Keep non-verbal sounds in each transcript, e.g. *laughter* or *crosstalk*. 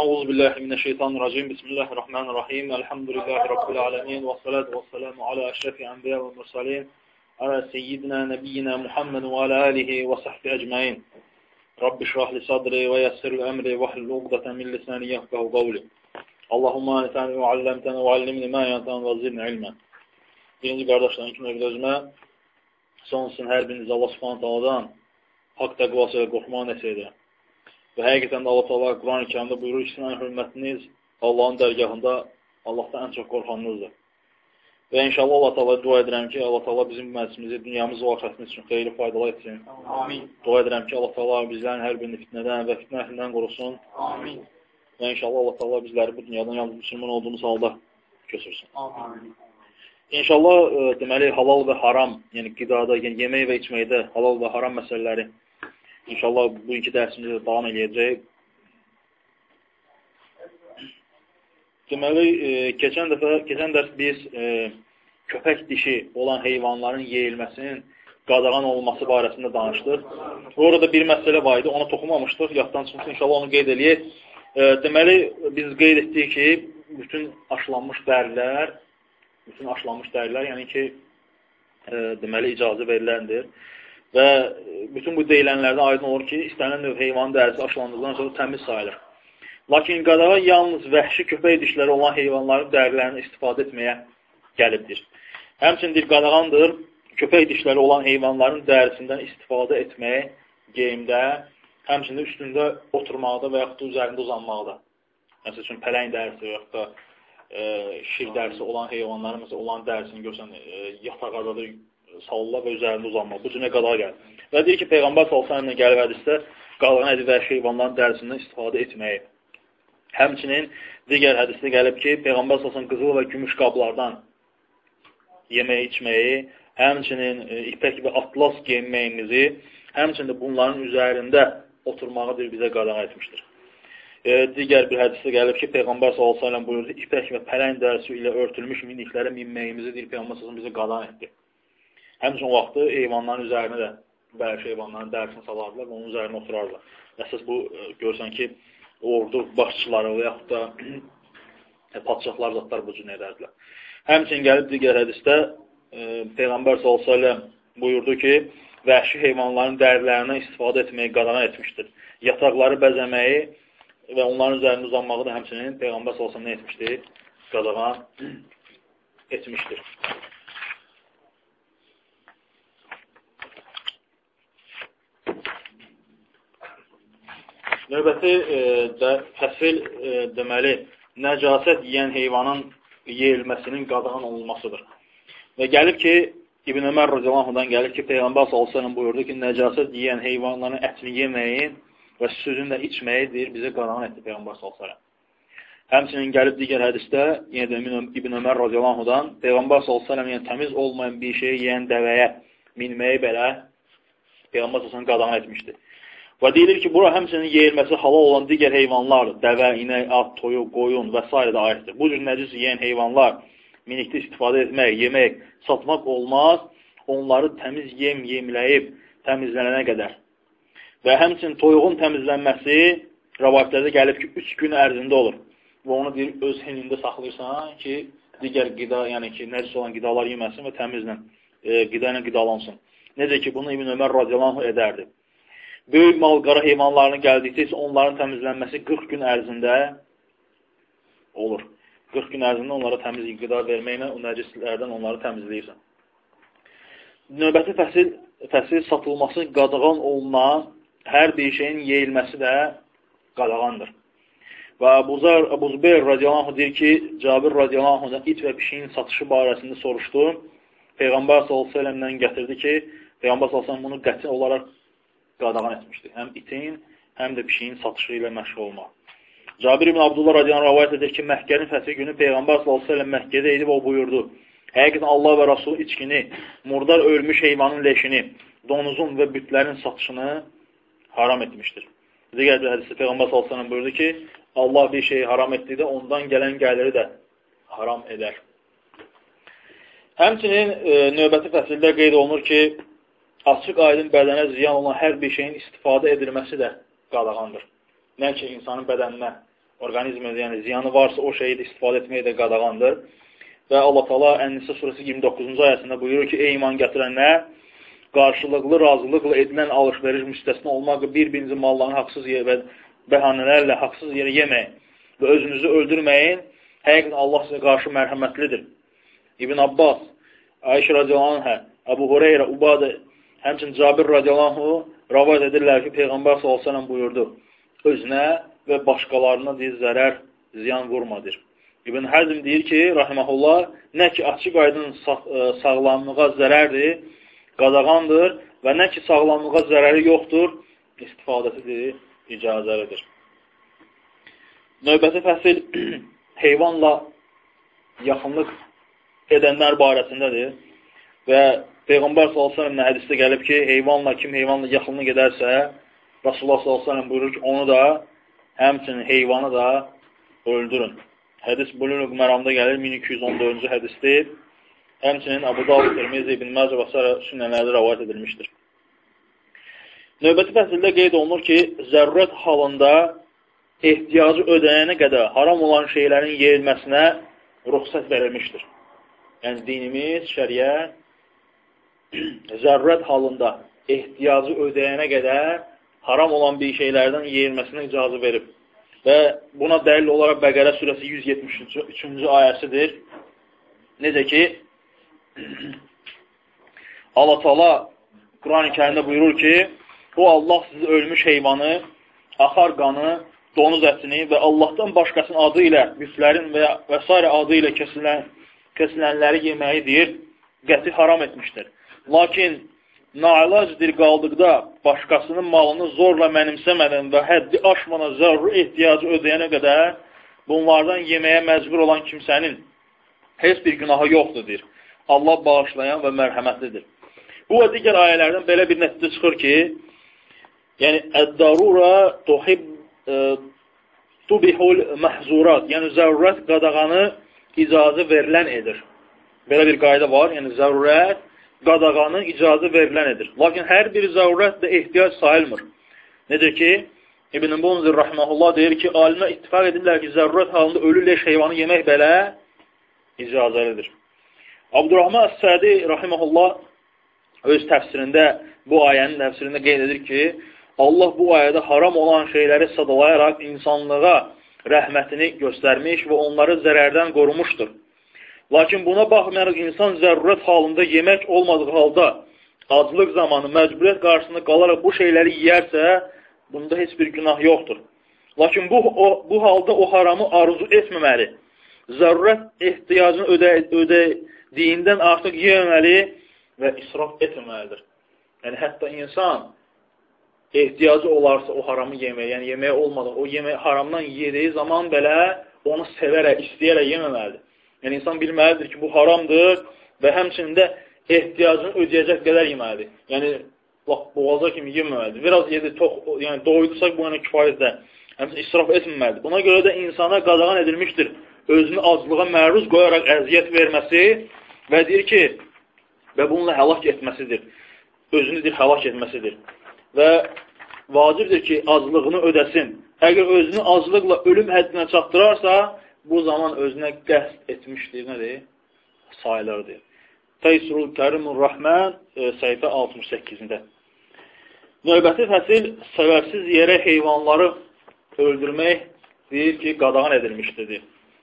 أعوذ بالله من الشيطان الرجيم. بسم الله الرحمن الرحيم. الحمد لله رب العالمين والصلاة والسلام على أشرف الأنبياء والمرسلين على سيدنا نبينا محمد وعلى آله وصحبه أجمعين. رب اشرح لي صدري ويسر لي أمري واحلل عقدة من لساني يفقهوا قولي. اللهم أنتني وعلمتني وعلمني ما ينفعني وزدني علما. Birinci qardaşların kimi özümə? Sonsun hər biriniz Allah subhanət aladan haqq təqvası ilə qorxmağı nəsə edirəm. Və həqiqətən də Allah Taala Quran-ı Kərimdə buyurur ki, sizin hörmətiniz Allahın dərgahında Allahdan ən çox qorxanınızdır. Və inşallah Allah Taala dua edirəm ki, Allah Taala bizim məclisimizi, dünyamız və axirətimiz üçün xeyirli faydalı etsin. Amin. Dua edirəm ki, Allah Taala bizlərin hər birini fitnədən və fitnə əhlindən qorusun. Amin. Və inşallah Allah Taala bizləri bu dünyadan yalnız müsəlman olduğumuz halda köçürsün. Amin. İnşallah e, deməli halal və haram, yəni qidada, yəni yemək və içməkdə halal və haram məsələləri İnşallah bugünkü dərsimizdə davam eləyəcək. Deməli, e, keçən dəfə, keçən dərs biz e, köpək dişi olan heyvanların yeyilməsinin qadağan olması barəsində danışdıq. Orada bir məsələ var idi, ona toxunmamışdıq. Yaddan çıxmışıq, inşallah onu qeyd eləyək. E, deməli, biz qeyd etdik ki, bütün aşılanmış dərilər, bütün aşılanmış dərilər, yəni ki, e, deməli, icazə veriləndir. Və bütün bu deyilənlərdən aydın olur ki, istənilən növ heyvanın dərisi aşılandıqdan sonra təmiz sayılır. Lakin qadağa yalnız vəhşi köpək dişləri olan heyvanların dərilərini istifadə etməyə gəlibdir. Həmçindir qadağandır köpək dişləri olan heyvanların dərisindən istifadə etməyə geyimdə, həmçində üstündə oturmaqda və yaxud da üzərində uzanmaqda. Məsəl üçün, pələng dərisi və yaxud da e, şir dərisi olan heyvanların məsəl, olan dərisini görsən, e, yataqadadır, sallar və üzərində uzanmaq. Bu cümlə qadağa gəlir. Və deyir ki, Peyğəmbər sallallahu gəlib hədisdə qadağan edib vəhşi heyvanların dərisindən istifadə etməyi. Həmçinin digər hədisdə gəlib ki, Peyğəmbər sallallahu qızıl və gümüş qablardan yeməyi, içməyi, həmçinin e, ipək və atlas geyinməyimizi, həmçinin də bunların üzərində oturmağı bir bizə qadağan etmişdir. E, digər bir hədisdə gəlib ki, Peyğəmbər s.ə.v buyurdu, ipək və pələng dərsi ilə örtülmüş miniklərə minməyimizi deyir, Peyğəmbər s.ə.v bizə qadağan etdi. Həmçin vaxtı heyvanların üzərinə də bəzi heyvanların dərisini salardılar və onun üzərinə oturardılar. Əsas bu, e, görsən ki, ordu başçıları və yaxud da *clears throat* e, patişahlar zatlar bu cür edərdilər. Həmçin gəlib digər hədisdə e, Peyğəmbər s.ə.v buyurdu ki, vəhşi heyvanların dərilərindən istifadə etməyi qadağan etmişdir. Yataqları bəzəməyi və onların üzərində uzanmağı da həmçinin Peyğəmbər s.ə.v *clears throat* etmişdir? Qadağan etmişdir. Növbəti e, də fəsil e, deməli nəcasət yeyən heyvanın yeyilməsinin qadağan olunmasıdır. Və gəlib ki, İbn Ömər radiyallahu gəlib ki, Peyğəmbər sallallahu buyurdu ki, nəcasət yeyən heyvanların ətini yeməyi və südünü də içməyi deyir, bizə qadağan etdi Peyğəmbər sallallahu Həmçinin gəlib digər hədisdə, yenə də İbn Ömər radiyallahu-dan Peyğəmbər sallallahu yəni təmiz olmayan bir şeyi yeyən dəvəyə minməyi belə Peyğəmbər sallallahu qadağan etmişdi. Və deyilir ki, bura həmçinin yeyilməsi halal olan digər heyvanlardır. Dəvə, inək, at, toyuq, qoyun və s. də aiddir. Bu cür nəcis yeyən heyvanlar minikdə istifadə etmək, yemək, satmaq olmaz. Onları təmiz yem yemləyib təmizlənənə qədər. Və həmçinin toyuğun təmizlənməsi rəvayətlərdə gəlib ki, 3 gün ərzində olur. Və onu deyir, öz hinində saxlayırsan ki, digər qida, yəni ki, nəcis olan qidalar yeməsin və təmizlə, e, qida ilə qidalansın. Necə ki, bunu İbn Ömər radiyallahu edərdi. Böyük mal-qara heyvanlarına gəldikdə isə onların təmizlənməsi 40 gün ərzində olur. 40 gün ərzində onlara təmiz qida verməklə o nəcislərdən onları təmizləyirsən. Növbəti fəsil, fəsil satılması qadağan olunan hər bir şeyin yeyilməsi də qadağandır. Və Abuzar, Abuzbeyr radiyallahu deyir ki, Cabir radiyallahu it və pişiyin satışı barəsində soruşdu. Peyğəmbər s.ə.v-dən gətirdi ki, Peyğəmbər s.ə.v bunu qəti olaraq qadağan etmişdir. Həm itin, həm də pişiyin satışı ilə məşğul olmaq. Cabir ibn Abdullah radiyan rəvayət edir ki, Məhkənin fəthi günü Peyğəmbər s.ə.v Məhkədə edib o buyurdu. Həqiqətən Allah və Rasul içkini, murdar ölmüş heyvanın leşini, donuzun və bütlərin satışını haram etmişdir. Digər bir hədisi Peyğəmbər s.ə.v buyurdu ki, Allah bir şeyi haram etdikdə ondan gələn gəliri də haram edər. Həmçinin e, növbəti fəsildə qeyd olunur ki, açıq aydın bədənə ziyan olan hər bir şeyin istifadə edilməsi də qadağandır. Nə ki, insanın bədəninə orqanizmə yəni ziyanı varsa o şeyi də istifadə etmək də qadağandır. Və Allah Taala Ən-Nisa surəsi 29-cu ayəsində buyurur ki: "Ey iman gətirənlər, qarşılıqlı razılıqla edilən alış-veriş müstəsna olmaqla bir-birinizin mallarını haqsız yerə və bəhanələrlə haqsız yerə yeməyin və özünüzü öldürməyin. Həqiqətən Allah sizə qarşı mərhəmətlidir." İbn Abbas, Ayşə radiyallahu anhə, Əbu Hüreyrə, Ubadə, həmçinin Cabir radiyallahu rəvayət edirlər ki, Peyğəmbər s.ə.v buyurdu, özünə və başqalarına deyir, zərər, ziyan vurmadır. İbn Həzm deyir ki, rahiməhullah, nə ki, açıq aydın sağ, ə, e, sağlamlığa zərərdir, qadağandır və nə ki, sağlamlığa zərəri yoxdur, istifadəsidir, icazəlidir. Növbəti fəsil *clears throat* heyvanla yaxınlıq edənlər barəsindədir və Peyğəmbər s.ə.v hədisdə gəlib ki, heyvanla kim heyvanla yaxınlıq edərsə, Rasulullah s.ə.v buyurur ki, onu da, həmçinin heyvanı da öldürün. Hədis Bulunluq məramda gəlir, 1214-cü hədisdir. Həmçinin Abu Davud, Tirmizi, İbn Məzə və s. sünnələrdə rəvayət edilmişdir. Növbəti fəsildə qeyd olunur ki, zərurət halında ehtiyacı ödənənə qədər haram olan şeylərin yeyilməsinə ruxsat verilmişdir. Yəni, dinimiz, şəriət *clears throat* zərurət halında ehtiyacı ödəyənə qədər haram olan bir şeylərdən yeyilməsinə icazı verib. Və buna dəlil olaraq Bəqərə surəsi 173-cü ayəsidir. Necə ki, *clears throat* Allah Teala Quran-ı kərimdə buyurur ki, o Allah sizi ölmüş heyvanı, axar qanı, donuz ətini və Allahdan başqasının adı ilə, müflərin və, və s. adı ilə kəsilən, kəsilənləri yeməyi deyir, qəti haram etmişdir. Lakin nailacdir qaldıqda başqasının malını zorla mənimsəmədən və həddi aşmadan zəruri ehtiyacı ödəyənə qədər bunlardan yeməyə məcbur olan kimsənin heç bir günahı yoxdur, deyir. Allah bağışlayan və mərhəmətlidir. Bu və digər ayələrdən belə bir nəticə çıxır ki, yəni əd-darura tuhib e, tubihul məhzurat, yəni zərurət qadağanı icazə verilən edir. Belə bir qayda var, yəni zərurət qadağanı icazə verilənidir. Lakin hər bir zərurət də ehtiyac sayılmır. Necə ki, İbn-i Bunzir rəhməhullah deyir ki, alimlər ittifak edirlər ki, zərurət halında ölü leş heyvanı yemək belə icazəlidir. Abdurrahman Əs-Sədi rəhməhullah öz təfsirində, bu ayənin təfsirində qeyd edir ki, Allah bu ayədə haram olan şeyləri sadalayaraq insanlığa rəhmətini göstərmiş və onları zərərdən qorumuşdur. Lakin buna baxmayaraq insan zərurət halında yemək olmadığı halda aclıq zamanı məcburiyyət qarşısında qalaraq bu şeyləri yeyərsə, bunda heç bir günah yoxdur. Lakin bu, o, bu halda o haramı arzu etməməli, zərurət ehtiyacını ödə, ödədiyindən artıq yeməməli və israf etməməlidir. Yəni, hətta insan ehtiyacı olarsa o haramı yeməyə, yəni yeməyə olmadan, o yemək haramdan yediyi zaman belə onu sevərək, istəyərək yeməməlidir. Yəni, insan bilməlidir ki, bu haramdır və həmçində ehtiyacını ödəyəcək qədər yeməlidir. Yəni, bax, boğaza kimi yeməməlidir. Biraz yedi, tox, yəni doydursaq bu yana kifayətdə. Həmçinin israf etməməlidir. Buna görə də insana qadağan edilmişdir özünü aclığa məruz qoyaraq əziyyət verməsi və deyir ki, və bununla həlak etməsidir. Özünü deyir, həlak etməsidir. Və vacibdir ki, aclığını ödəsin. Əgər özünü aclıqla ölüm həddinə çatdırarsa, bu zaman özünə qəsd etmişdir, nədir? Sayılırdır. Teysrul Kərimur Rəhmən e, səhifə 68-də. Növbəti fəsil səbəbsiz yerə heyvanları öldürmək deyir ki, qadağan edilmişdir.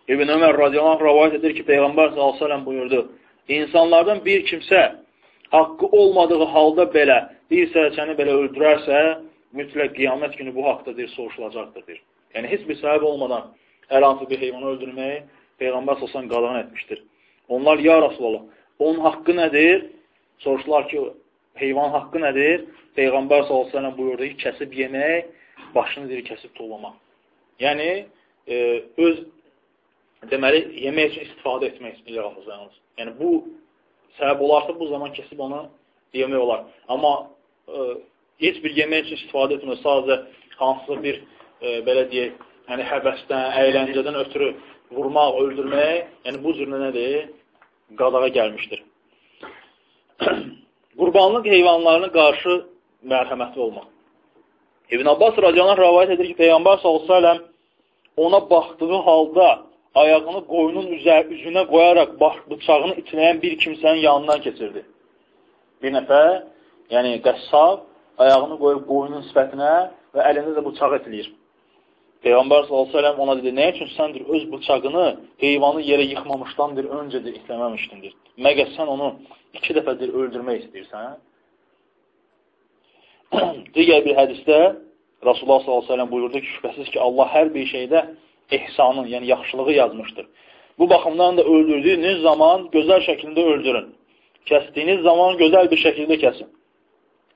İbn Ömər radiyallahu rəvayət edir ki, Peyğəmbər s.ə.v buyurdu, insanlardan bir kimsə haqqı olmadığı halda belə bir sərçəni belə öldürərsə, mütləq qiyamət günü bu haqda deyir, soruşulacaqdır. Deyir. Yəni, heç bir səbəb olmadan hər hansı bir heyvanı öldürməyi Peyğəmbər sosan qadağan etmişdir. Onlar, ya Rasulallah, onun haqqı nədir? Soruşdular ki, heyvan haqqı nədir? Peyğəmbər s.ə.v buyurdu ki, kəsib yemək, başını diri kəsib tullamaq. Yəni, e, öz, deməli, yemək üçün istifadə etmək yalnız, yalnız. Yəni, bu səbəb olarsa, bu zaman kəsib onu yemək olar. Amma e, heç bir yemək üçün istifadə etmir, sadəcə hansısa bir, e, belə deyək, yəni həbəsdən, əyləncədən ötürü vurmaq, öldürmək, yəni bu cür nədir? Qadağa gəlmişdir. *clears throat* Qurbanlıq heyvanlarına qarşı mərhəmətli olmaq. İbn Abbas radiyallahu rəvayət edir ki, Peyğəmbər s.ə.v ona baxdığı halda ayağını qoyunun üzünə qoyaraq bıçağını itiləyən bir kimsənin yanından keçirdi. Bir nəfər, yəni qəssab, ayağını qoyub qoyunun sifətinə və əlində də bıçaq itiləyir. Peyğəmbər s.ə.v ona dedi, nə üçün səndir öz bıçağını heyvanı yerə yıxmamışdandır, öncədir itləməmişdindir. Məgər sən onu iki dəfədir öldürmək istəyirsən? *clears throat* Digər bir hədisdə Rasulullah s.ə.v buyurdu ki, şübhəsiz ki, Allah hər bir şeydə ehsanın, yəni yaxşılığı yazmışdır. Bu baxımdan da öldürdüyünüz zaman gözəl şəkildə öldürün. Kəsdiyiniz zaman gözəl bir şəkildə kəsin.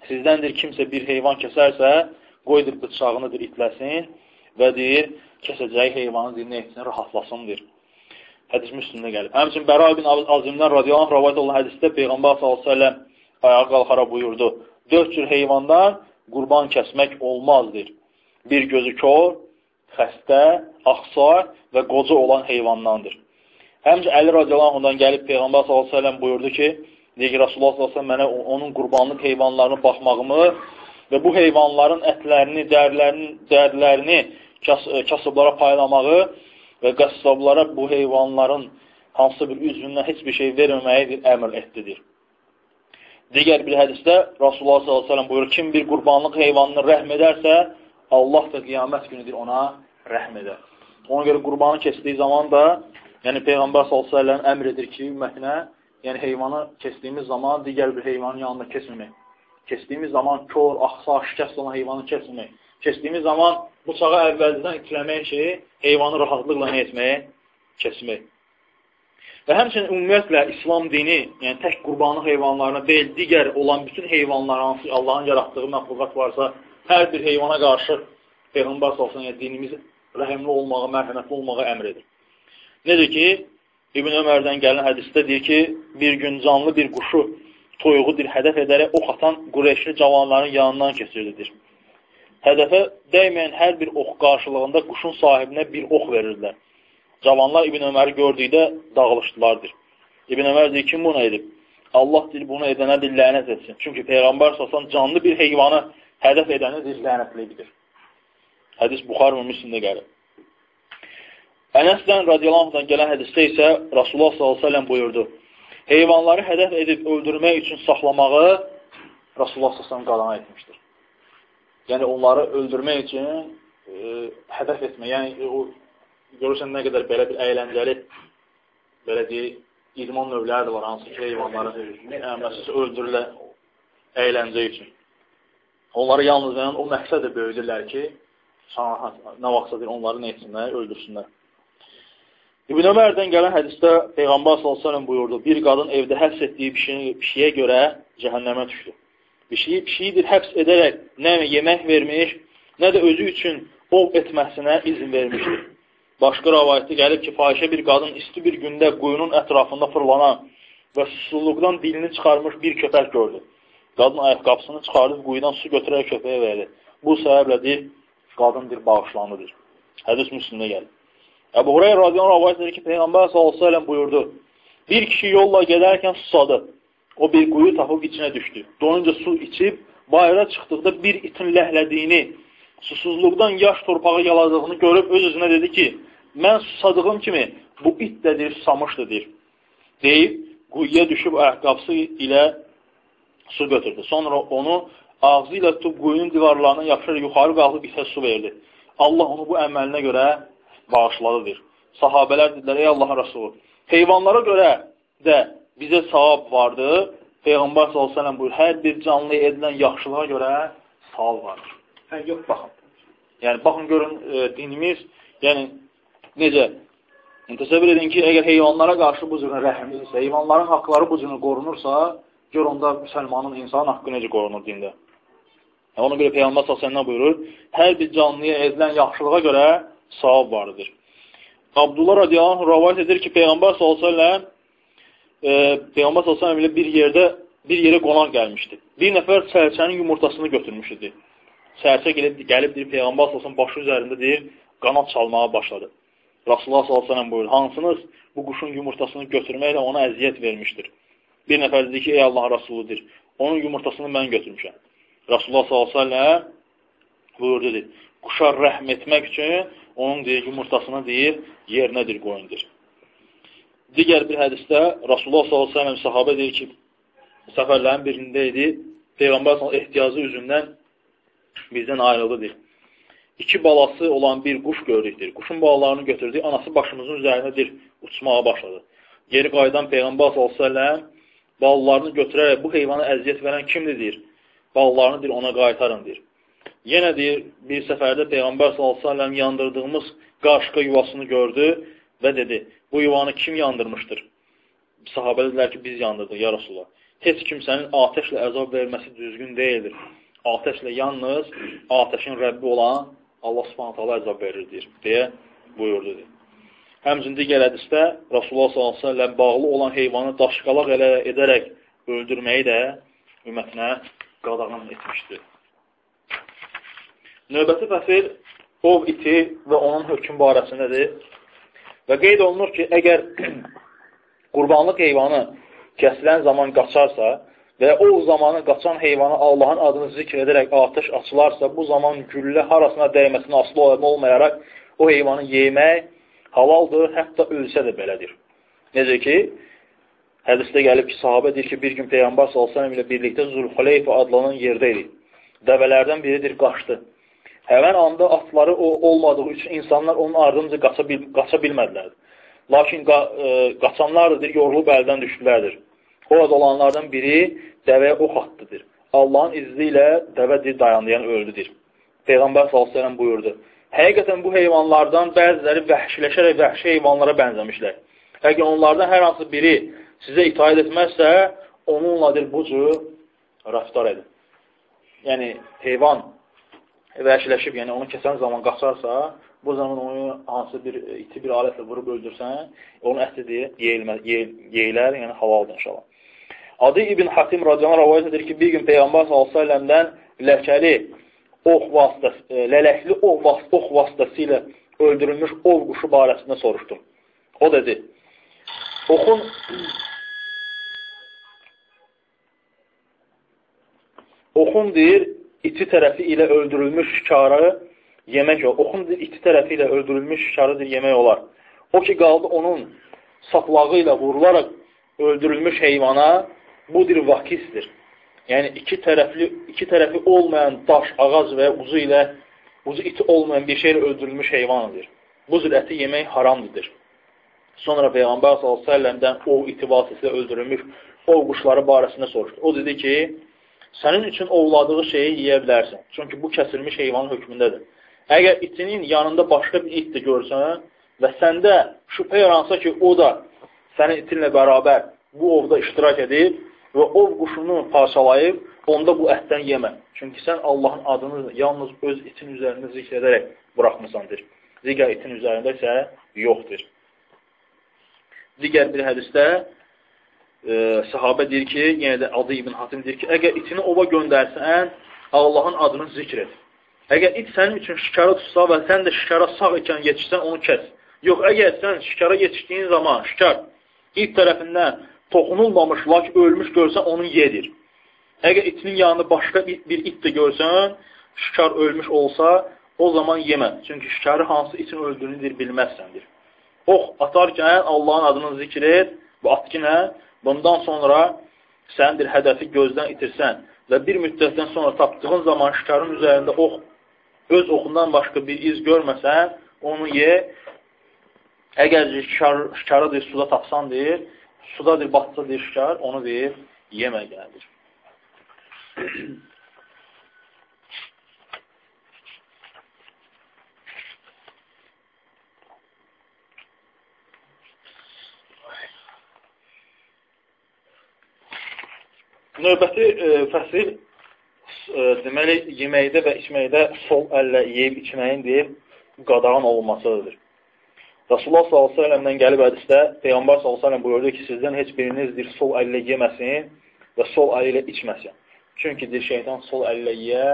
Sizdəndir kimsə bir heyvan kəsərsə, qoydur bıçağınıdır itləsin və deyir, kəsəcəyi heyvanı dinlə etsin, rahatlasındır. Hədis müslümdə gəlib. Həmçin Bəra ibn Azimdən radiyallahu rəvayət olan hədisdə Peyğəmbər s.ə.v ayağa qalxara buyurdu. Dörd cür heyvandan qurban kəsmək olmazdır. Bir gözü kör, xəstə, axsar və qoca olan heyvandandır. Həmçə Əli radiyallahu gəlib Peyğəmbər s.ə.v buyurdu ki, deyir ki, Rasulullah s.ə.v mənə onun qurbanlıq heyvanlarını baxmağımı və bu heyvanların ətlərini, dərlərini, dərlərini kas kasıblara paylamağı və qəssablara bu heyvanların hansı bir üzvündən heç bir şey verməməyi əmr etdidir. Digər bir hədisdə Rasulullah s.ə.v buyurur, kim bir qurbanlıq heyvanını rəhm edərsə, Allah da qiyamət günüdür ona rəhm edər. Ona görə qurbanı keçdiyi zaman da, yəni Peyğəmbər s.ə.v əmr edir ki, ümmətinə, yəni heyvanı keçdiyimiz zaman digər bir heyvanın yanında keçməmək. Keçdiyimiz zaman kör, axsa, şikəst olan heyvanı keçmək. Keçdiyimiz zaman bıçağı əvvəldən itiləmək ki, heyvanı rahatlıqla nə etməyə? Keçmək. Və həmçinin ümumiyyətlə İslam dini, yəni tək qurbanlıq heyvanlarına deyil, digər olan bütün heyvanlar, hansı Allahın yaratdığı məxluqat varsa, hər bir heyvana qarşı Peyğəmbər salsın, yəni dinimiz rəhimli olmağı, mərhəmətli olmağı əmr edir. Necə ki, İbn Ömərdən gələn hədisdə deyir ki, bir gün canlı bir quşu toyuğu bir hədəf edərək ox atan Qureyşli cavanların yanından keçirdidir. Hədəfə dəyməyən hər bir ox qarşılığında quşun sahibinə bir ox verirdilər. Cavanlar İbn Öməri gördükdə dağılışdılardır. İbn Ömər deyir, kim bunu edib? Allah deyir, bunu edənə bir lənət etsin. Çünki Peyğəmbər sasan canlı bir heyvanı hədəf edəni deyir, lənətlidir. Hədis Buxar və Müslimdə gəlir. Ənəsdən radiyallahu gələn hədisdə isə Rasulullah s.ə.v buyurdu heyvanları hədəf edib öldürmək üçün saxlamağı Rasulullah s.ə.v qadana etmişdir. Yəni, onları öldürmək üçün e, hədəf etmək, yəni o, görürsən nə qədər belə bir əyləncəli, belə deyək, idman növləri də var, hansı ki, heyvanları məsələn, öldürürlər əyləncə üçün. Onları yalnız yəni, o məqsədə böyüdürlər ki, nə vaxtsadır onları nə etsinlər, öldürsünlər. İbn Ömərdən gələn hədisdə Peyğəmbər s.ə.v buyurdu, bir qadın evdə həbs etdiyi pişiyə, pişiyə görə cəhənnəmə düşdü. Pişiyi, pişiyidir həbs edərək nə yemək vermiş, nə də özü üçün ov etməsinə izin vermişdir. Başqa rəvayətdə gəlib ki, fahişə bir qadın isti bir gündə quyunun ətrafında fırlanan və susuzluqdan dilini çıxarmış bir köpək gördü. Qadın ayaqqabısını çıxardıb quyudan su götürərək köpəyə verdi. Bu səbəblə deyir, qadın bir bağışlanıdır. Hədis müslümdə gəlir. Əbu Hureyr radiyallahu rəvayət edir ki, Peyğəmbər s.ə.v buyurdu, bir kişi yolla gedərkən susadı. O bir quyu tapıb içinə düşdü. Doyunca su içib, bayıra çıxdıqda bir itin ləhlədiyini, susuzluqdan yaş torpağı yaladığını görüb öz-özünə dedi ki, mən susadığım kimi bu it də deyir, susamışdı deyir. Deyib, quyuya düşüb ayaqqabısı ilə su götürdü. Sonra onu ağzı ilə tutub quyunun divarlarına yapışır, yuxarı qalxıb itə su verdi. Allah onu bu əməlinə görə bağışladıdır. Sahabələr dedilər, ey Allahın Rəsulu, heyvanlara görə də bizə savab vardır. Peyğəmbər s.ə.v buyur, hər bir canlı edilən yaxşılığa görə savab vardır. Hə, yox, baxın. Yəni, baxın, görün, e, dinimiz, yəni, necə? Təsəvvür edin ki, əgər heyvanlara qarşı bu cürün rəhimliysə, heyvanların haqları bu cürün qorunursa, gör onda müsəlmanın, insanın haqqı necə qorunur dində. Yəni, ona görə Peyğəmbər s.ə.v buyurur, hər bir canlıya edilən yaxşılığa görə savab vardır. Abdullah radiyallahu rəvayət edir ki, Peyğəmbər s.ə.v e, Peyğəmbər s.ə.v ilə bir yerdə bir yerə qonaq gəlmişdi. Bir nəfər sərçənin yumurtasını götürmüş idi. Sərçə gəlib, gəlib deyir, Peyğəmbər s.ə.v başı üzərində deyir, qanat çalmağa başladı. Rasulullah s.ə.v buyur, hansınız bu quşun yumurtasını götürməklə ona əziyyət vermişdir. Bir nəfər dedi ki, ey Allah Rasuludur, onun yumurtasını mən götürmüşəm. Rasulullah s.ə.v buyurdu, quşa rəhm etmək üçün onun deyir, yumurtasını deyir, yerinədir qoyundur. Digər bir hədisdə Rasulullah s.ə.v sahabə deyir ki, səfərlərin birində idi, Peyğəmbər s.ə.v ehtiyacı üzündən bizdən ayrıldı deyir. İki balası olan bir quş gördükdir. Quşun balalarını götürdü, anası başımızın üzərindədir, uçmağa başladı. Geri qaydan Peyğəmbər s.ə.v balalarını götürərək bu heyvana əziyyət verən kimdir deyir? Balalarını deyir, ona qaytarın deyir. Yenə deyir, bir səfərdə Peyğəmbər s.ə.v yandırdığımız qarşıqa yuvasını gördü və dedi, bu yuvanı kim yandırmışdır? Sahabə dedilər ki, biz yandırdıq, ya Rasulullah. Heç kimsənin atəşlə əzab verməsi düzgün deyildir. Atəşlə yalnız atəşin Rəbbi olan Allah subhanət hala əzab verirdir, deyə buyurdu. Həmçin digər hədisdə Rasulullah s.ə.v bağlı olan heyvanı daşqalaq elə edərək öldürməyi də ümmətinə qadağan etmişdir. Növbəti fəsil ov iti və onun hökm barəsindədir. Və qeyd olunur ki, əgər *clears throat* qurbanlıq heyvanı kəsilən zaman qaçarsa və o zamanı qaçan heyvanı Allahın adını zikr edərək atəş açılarsa, bu zaman güllə harasına dəyməsinə asılı olmayaraq o heyvanı yemək halaldır, hətta ölsə də belədir. Necə ki, hədisdə gəlib ki, sahabə deyir ki, bir gün Peyğəmbər s.ə.v ilə birlikdə Zulxuleyfə adlanan yerdə idi. Dəvələrdən biridir, qaçdı. Həmən anda atları o olmadığı üçün insanlar onun ardınca qaça, bil qaça bilmədilər. Lakin qa e, qaçanlardır, yorulub əldən düşdülərdir. Orada olanlardan biri dəvəyə ox atdıdır. Allahın izni ilə dəvədir, dayandı, yəni öldüdür. Peyğəmbər s.ə.v buyurdu. Həqiqətən bu heyvanlardan bəziləri vəhşiləşərək vəhşi heyvanlara bənzəmişlər. Əgər onlardan hər hansı biri sizə itaət etməzsə, onunladır bu cür rəftar edin. Yəni, heyvan vəhşiləşib, yəni onu kəsən zaman qaçarsa, bu zaman onu hansı bir iti bir alətlə vurub öldürsən, onun əti deyə yeyilmə, yeyil, yeyilər, yəni halaldır inşallah. Adi İbn Hatim radiyallahu rəvayət edir ki, bir gün Peyğəmbər s.ə.v-dən ləkəli ox vasitəsi, e, lələkli ox, vas ox vasitəsilə öldürülmüş ov quşu barəsində soruşdum. O dedi, oxun *clears throat* oxun deyir, iti tərəfi ilə öldürülmüş şikarı yemək olar. Oxun iti tərəfi ilə öldürülmüş şikarıdır yemək olar. O ki, qaldı onun saplağı ilə vurularaq öldürülmüş heyvana bu bir vakisdir. Yəni, iki tərəfli, iki tərəfi olmayan daş, ağac və ucu ilə ucu iti olmayan bir şeylə öldürülmüş heyvanıdır. Bu cür əti yemək haramdır. Sonra Peyğəmbər s.ə.v-dən o iti vasitəsilə öldürülmüş o quşları barəsində soruşdu. O dedi ki, sənin üçün ovladığı şeyi yeyə bilərsən. Çünki bu kəsilmiş heyvanın hökmündədir. Əgər itinin yanında başqa bir it də görsən və səndə şübhə yaransa ki, o da sənin itinlə bərabər bu ovda iştirak edib və ov quşunu parçalayıb, onda bu ətdən yemə. Çünki sən Allahın adını yalnız öz itin üzərində zikr edərək buraxmısandır. Digər itin üzərində isə yoxdur. Digər bir hədisdə e, sahabə deyir ki, yenə də adı İbn Hatim deyir ki, əgər itini ova göndərsən, Allahın adını zikr et. Əgər it sənin üçün şikara tutsa və sən də şikara sağ ikən yetişsən, onu kəs. Yox, əgər sən şikara yetişdiyin zaman şikar it tərəfindən toxunulmamış, lakin ölmüş görsən, onu yedir. Əgər itinin yanında başqa bir it də görsən, şikar ölmüş olsa, o zaman yemə. Çünki şikarı hansı itin öldüyünü bilməzsəndir. Ox atarkən Allahın adını zikr et, bu atkinə Bundan sonra səndir hədəfi gözdən itirsən və bir müddətdən sonra tapdığın zaman şikarın üzərində ox, öz oxundan başqa bir iz görməsən, onu ye. Əgər şikar, şikarı deyir, suda tapsan deyir, suda deyir, batsa deyir şikar, onu deyir, yemə gəlir. *clears throat* Növbəti e, fəsil e, deməli, yeməkdə və içməkdə sol əllə yeyib içməyin deyib qadağan olunmasıdır. Rasulullah s.ə.v-dən gəlib hədisdə Peyğəmbər s.ə.v buyurdu ki, sizdən heç birinizdir sol əllə yeməsin və sol əli ilə içməsin. Çünki dir şeytan sol əllə yiyə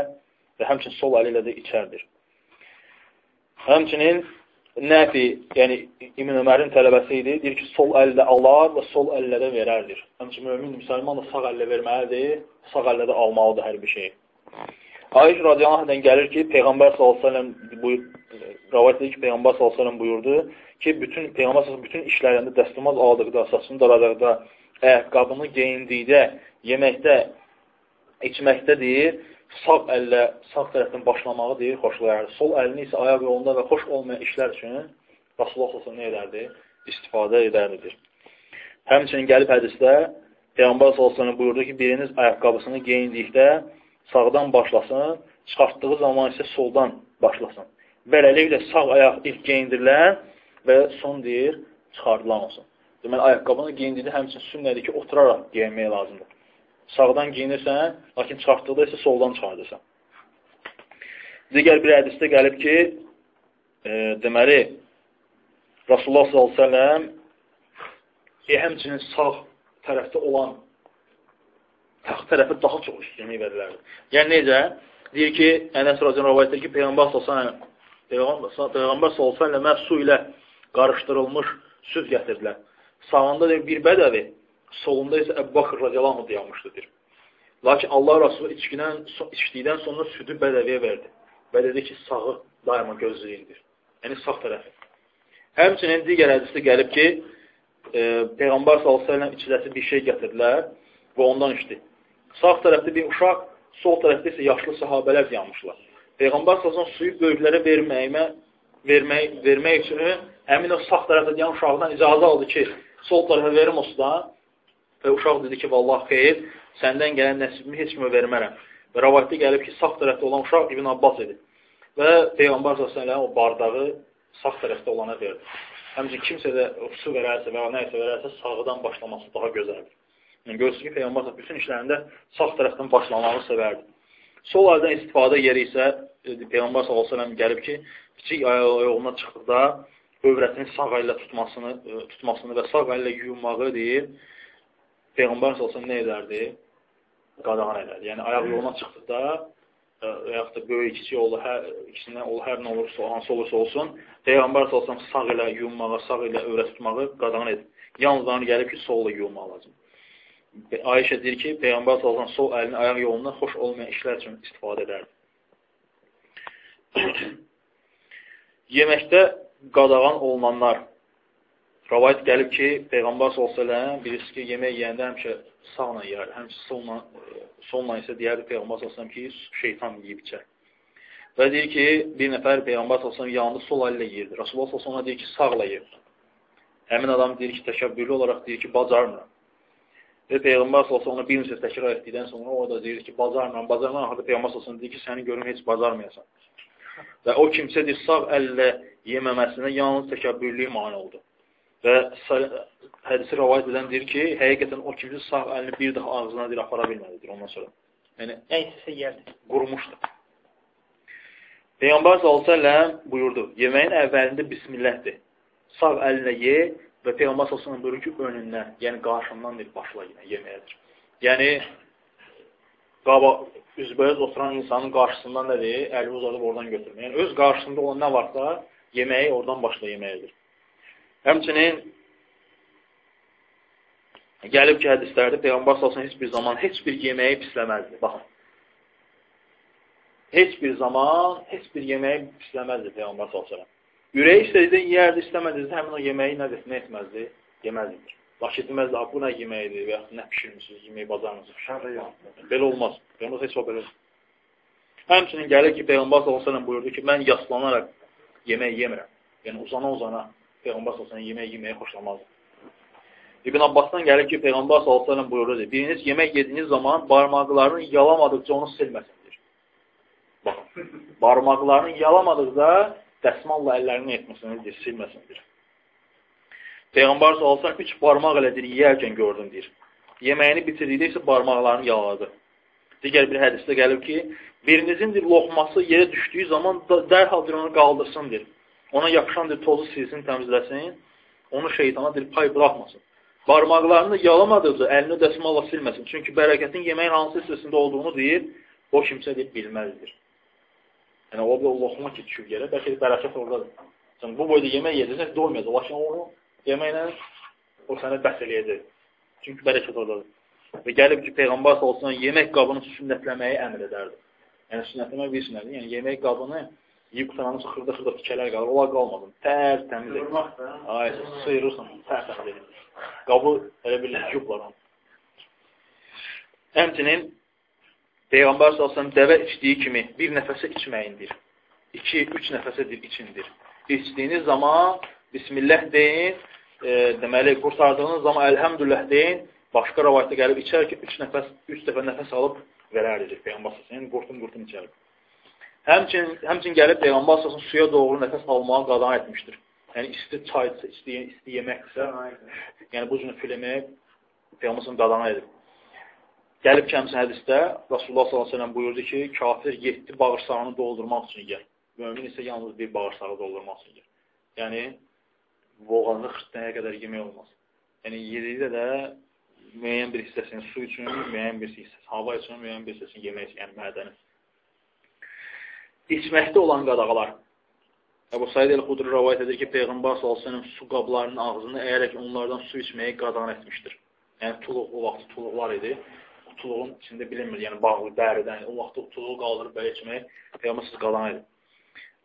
və həmçin sol əli ilə də içərdir. Həmçinin Nəfi, yəni İbn Ömərin tələbəsi idi. Deyir ki, sol əllə alar və sol əllə də verərdir. Həmçin mömin müsəlman da sağ əllə verməlidir, sağ əllə də almalıdır hər bir şeyi. Ayş radiyallahu anhdən gəlir ki, Peyğəmbər s.ə.v buyur, rəvayətdir ki, Peyğəmbər s.ə.v buyurdu ki, bütün Peyğəmbər s.ə.v bütün işlərində dəstəmaz aldıqda, saçını daradıqda, ayaqqabını geyindikdə, yeməkdə, içməkdə deyir, sağ əllə, sağ tərəfdən başlamağı deyir, xoşlayardı. Sol əlini isə ayaq yolunda və xoş olmayan işlər üçün Rasulullah s.ə.v nə edərdi? İstifadə edərdir. Həmçinin gəlib hədisdə Peyğəmbər s.ə.v buyurdu ki, biriniz ayaqqabısını geyindikdə sağdan başlasın, çıxartdığı zaman isə soldan başlasın. Beləliklə sağ ayaq ilk geyindirilər və son deyir, çıxardılan olsun. Deməli, ayaqqabını geyindirdə həmçin sünnədir ki, oturaraq geyinmək lazımdır. Sağdan geyinirsən, lakin çıxartdıqda isə soldan çıxardırsan. Digər bir hədisdə gəlib ki, e, deməli, Rasulullah s.ə.v e, həmçinin sağ tərəfdə olan taxt tərəfi daha çox üstünlük verilərdi. Yəni necə? Deyir ki, Ənəs Rəcən rəvayətdir ki, Peyğəmbər Peyğəmbər s.ə.v su ilə qarışdırılmış süd gətirdilər. Sağında deyir, bir bədəvi, solunda isə Əbu Bakır radiyallahu dayanmışdı, deyir. Lakin Allah Rasulü içkidən, içdikdən sonra südü bədəviyə verdi. Və dedi ki, sağı daima gözləyindir. Yəni, sağ tərəfi. Həmçinin digər hədisdə gəlib ki, e, Peyğəmbər s.ə.v içiləsi bir şey gətirdilər və ondan içdi. Sağ tərəfdə bir uşaq, sol tərəfdə isə yaşlı sahabələr yanmışlar. Peyğəmbər s.ə.v suyu böyüklərə verməyimə, vermək, vermək üçün həmin o sağ tərəfdə deyən uşaqdan icazə aldı ki, sol tərəfə verim o sudan. Və uşaq dedi ki, vallah xeyr, səndən gələn nəsibimi heç kimə vermərəm. Və rəvayətdə gəlib ki, sağ tərəfdə olan uşaq İbn Abbas idi. Və Peyğəmbər s.ə.v o bardağı sağ tərəfdə olana verdi. Həmçin kimsə də su verərsə və ya nə isə verərsə, sağdan başlaması daha gözəldir. Yəni, görürsünüz ki, Peyğəmbər bütün işlərində sağ tərəfdən başlamağı sevərdi. Sol əldən istifadə yeri isə Peyğəmbər s.ə.v gəlib ki, kiçik ayağına çıxdıqda övrətini sağ əllə tutmasını, e, tutmasını və sağ əllə yuyunmağı deyir, Peyğəmbər olsa nə edərdi? Qadağan edərdi. Yəni, ayaq yoluna çıxdıqda və e, yaxud da böyük, kiçik olur, hər, ikisindən olur, hər nə olursa, hansı olursa olsun, Peyğəmbər olsa sağ ilə yuyunmağı, sağ ilə övrət tutmağı qadağan edir. Yalnız onu gəlib ki, solla yuyunmaq lazım. Ayşə deyir ki, Peyğəmbər olsa sol əlini ayaq yolundan xoş olmayan işlər üçün istifadə edərdi. *clears throat* Yeməkdə qadağan olunanlar Rəvayət gəlib ki, Peyğəmbər s.ə.v birisi ki, yemək yeyəndə həmişə sağla yeyər, həmişə solla, solla isə deyərdi Peyğəmbər s.ə.v ki, şeytan yeyib içər. Və deyir ki, bir nəfər Peyğəmbər s.ə.v yanında sol əllə yeyirdi. Rasulullah s.ə.v deyir ki, sağla yer. Həmin adam deyir ki, təkəbbürlü olaraq deyir ki, bacarmıram. Və Peyğəmbər s.ə.v onu bir müddət təkrar etdikdən sonra o da deyir ki, bacarmıram, bacarmıram. Axırda Peyğəmbər s.ə.v deyir ki, səni görüm heç bacarmayasan. Və o kimsə deyir, sağ əllə yeməməsinə yalnız təkəbbürlüyü mani oldu. Və hədisi rəvayət edən deyir ki, həqiqətən o kimsə sağ əlini bir daha ağzına deyir, apara bilməlidir ondan sonra. Yəni. Qurumuşdur. Peyğəmbər s.ə.v buyurdu, yeməyin əvvəlində bismilləhdir. Sağ əlinə ye və Peyğəmbər s.ə.v buyurur ki, önündən, yəni qarşından deyir, başla yeməyədir. Yəni, qaba, üzbəyiz oturan insanın qarşısından nədir? Əli uzadıb oradan götürmək. Yəni, öz qarşısında olan nə varsa, yeməyi oradan başla yeməyidir. Həmçinin gəlib ki, hədislərdə Peyğəmbər salsın heç bir zaman heç bir yeməyi pisləməzdi. Baxın. Heç bir zaman heç bir yeməyi pisləməzdi Peyğəmbər salsın. Ürəyi istədiyi yeyərdi, istəmədiysə həmin o yeməyi nə, nə etməzdi? Yeməzdi. Lakin deməzdi, bu nə yeməyidir və yaxud nə pişirmişsiniz, yeməyi bacarmısınız. Belə olmaz. Peyğəmbər heç o belə. Həmçinin gəlir ki, Peyğəmbər salsın buyurdu ki, mən yaslanaraq yemək yemirəm. Yəni uzana-uzana Peyğəmbər s.ə.v yemək yeməyi xoşlamazdı. İbn Abbasdan gəlir ki, Peyğəmbər s.ə.v buyurur, biriniz yemək yediyiniz zaman barmaqlarını yalamadıqca onu silməsindir. Baxın, barmaqlarını yalamadıqca dəsmalla əllərini etməsindir, silməsindir. Peyğəmbər s.ə.v üç barmaq elədir, yeyərkən gördüm, deyir. Yeməyini bitirdikdə isə barmaqlarını yaladı. Digər bir hədisdə gəlib ki, birinizin loxması yerə düşdüyü zaman dərhal bir onu qaldırsın, deyir. Ona yapışan bir tozu silsin, təmizləsin. Onu şeytana bir pay buraxmasın. Barmaqlarını yalamadıqca əlini dəsmalla silməsin. Çünki bərəkətin yeməyin hansı hissəsində olduğunu deyir, o kimsə deyib bilməzdir. Yəni, o bir loxuma ki, düşür yerə, bəlkə də bərəkət oradadır. Sən bu boyda yemək yedirsən, doymayacaq. Lakin onu yeməklə o sənə bəs eləyəcək. Çünki bərəkət oradadır. Və gəlib ki, Peyğəmbər olsun, yemək qabını sünnətləməyi əmr edərdi. Yəni, sünnətləmək bilsinlər. Yəni, yemək qabını Yiyib qutananın xırda-xırda tikələr qalır. Onlar qalmasın. Tər, təmiz. Ay, sıyırırsan, tər təmiz. Qabı elə bir yublar onu. Həmçinin Peyğəmbər sallallahu dəvə içdiyi kimi bir nəfəsə içməyindir. 2, 3 nəfəsədir içindir. İçdiyiniz zaman Bismillah deyin, e, deməli qurtardığınız zaman Əlhəmdülillah deyin. Başqa rəvayətdə gəlib içər ki, 3 nəfəs, 3 dəfə nəfəs alıb verərdir Peyğəmbər sallallahu yəni qurtum-qurtum içər. Həmçin, həmçin gəlib Peyğəmbər əsasın suya doğru nəfəs almağı qadağan etmişdir. Yəni, isti çaydısa, isti, isti yeməkdirsə, yəni bu cür filmi Peyğəmbər qadağan edib. Gəlib ki, həmçin hədisdə Rasulullah s.ə.v buyurdu ki, kafir 7 bağırsağını doldurmaq üçün gəl. Mömin isə yalnız bir bağırsağı doldurmaq üçün gəl. Yəni, boğazı xırtdaya qədər yemək olmaz. Yəni, yedikdə də müəyyən bir hissəsini su üçün, müəyyən bir hissəsi hava üçün, müəyyən bir hissəsini yemək üçün, yəni mədəni içməkdə olan qadağalar. Əbu Said el-Xudri rəvayət edir ki, Peyğəmbər s.ə.v su qablarının ağzını əyərək onlardan su içməyi qadağan etmişdir. Yəni, tuluq o vaxt tuluqlar idi. O tuluğun içində bilinmir, yəni bağlı dəridən, o vaxt o tuluğu qaldırıb belə içməyi Peyğəmbər siz qadağan edin.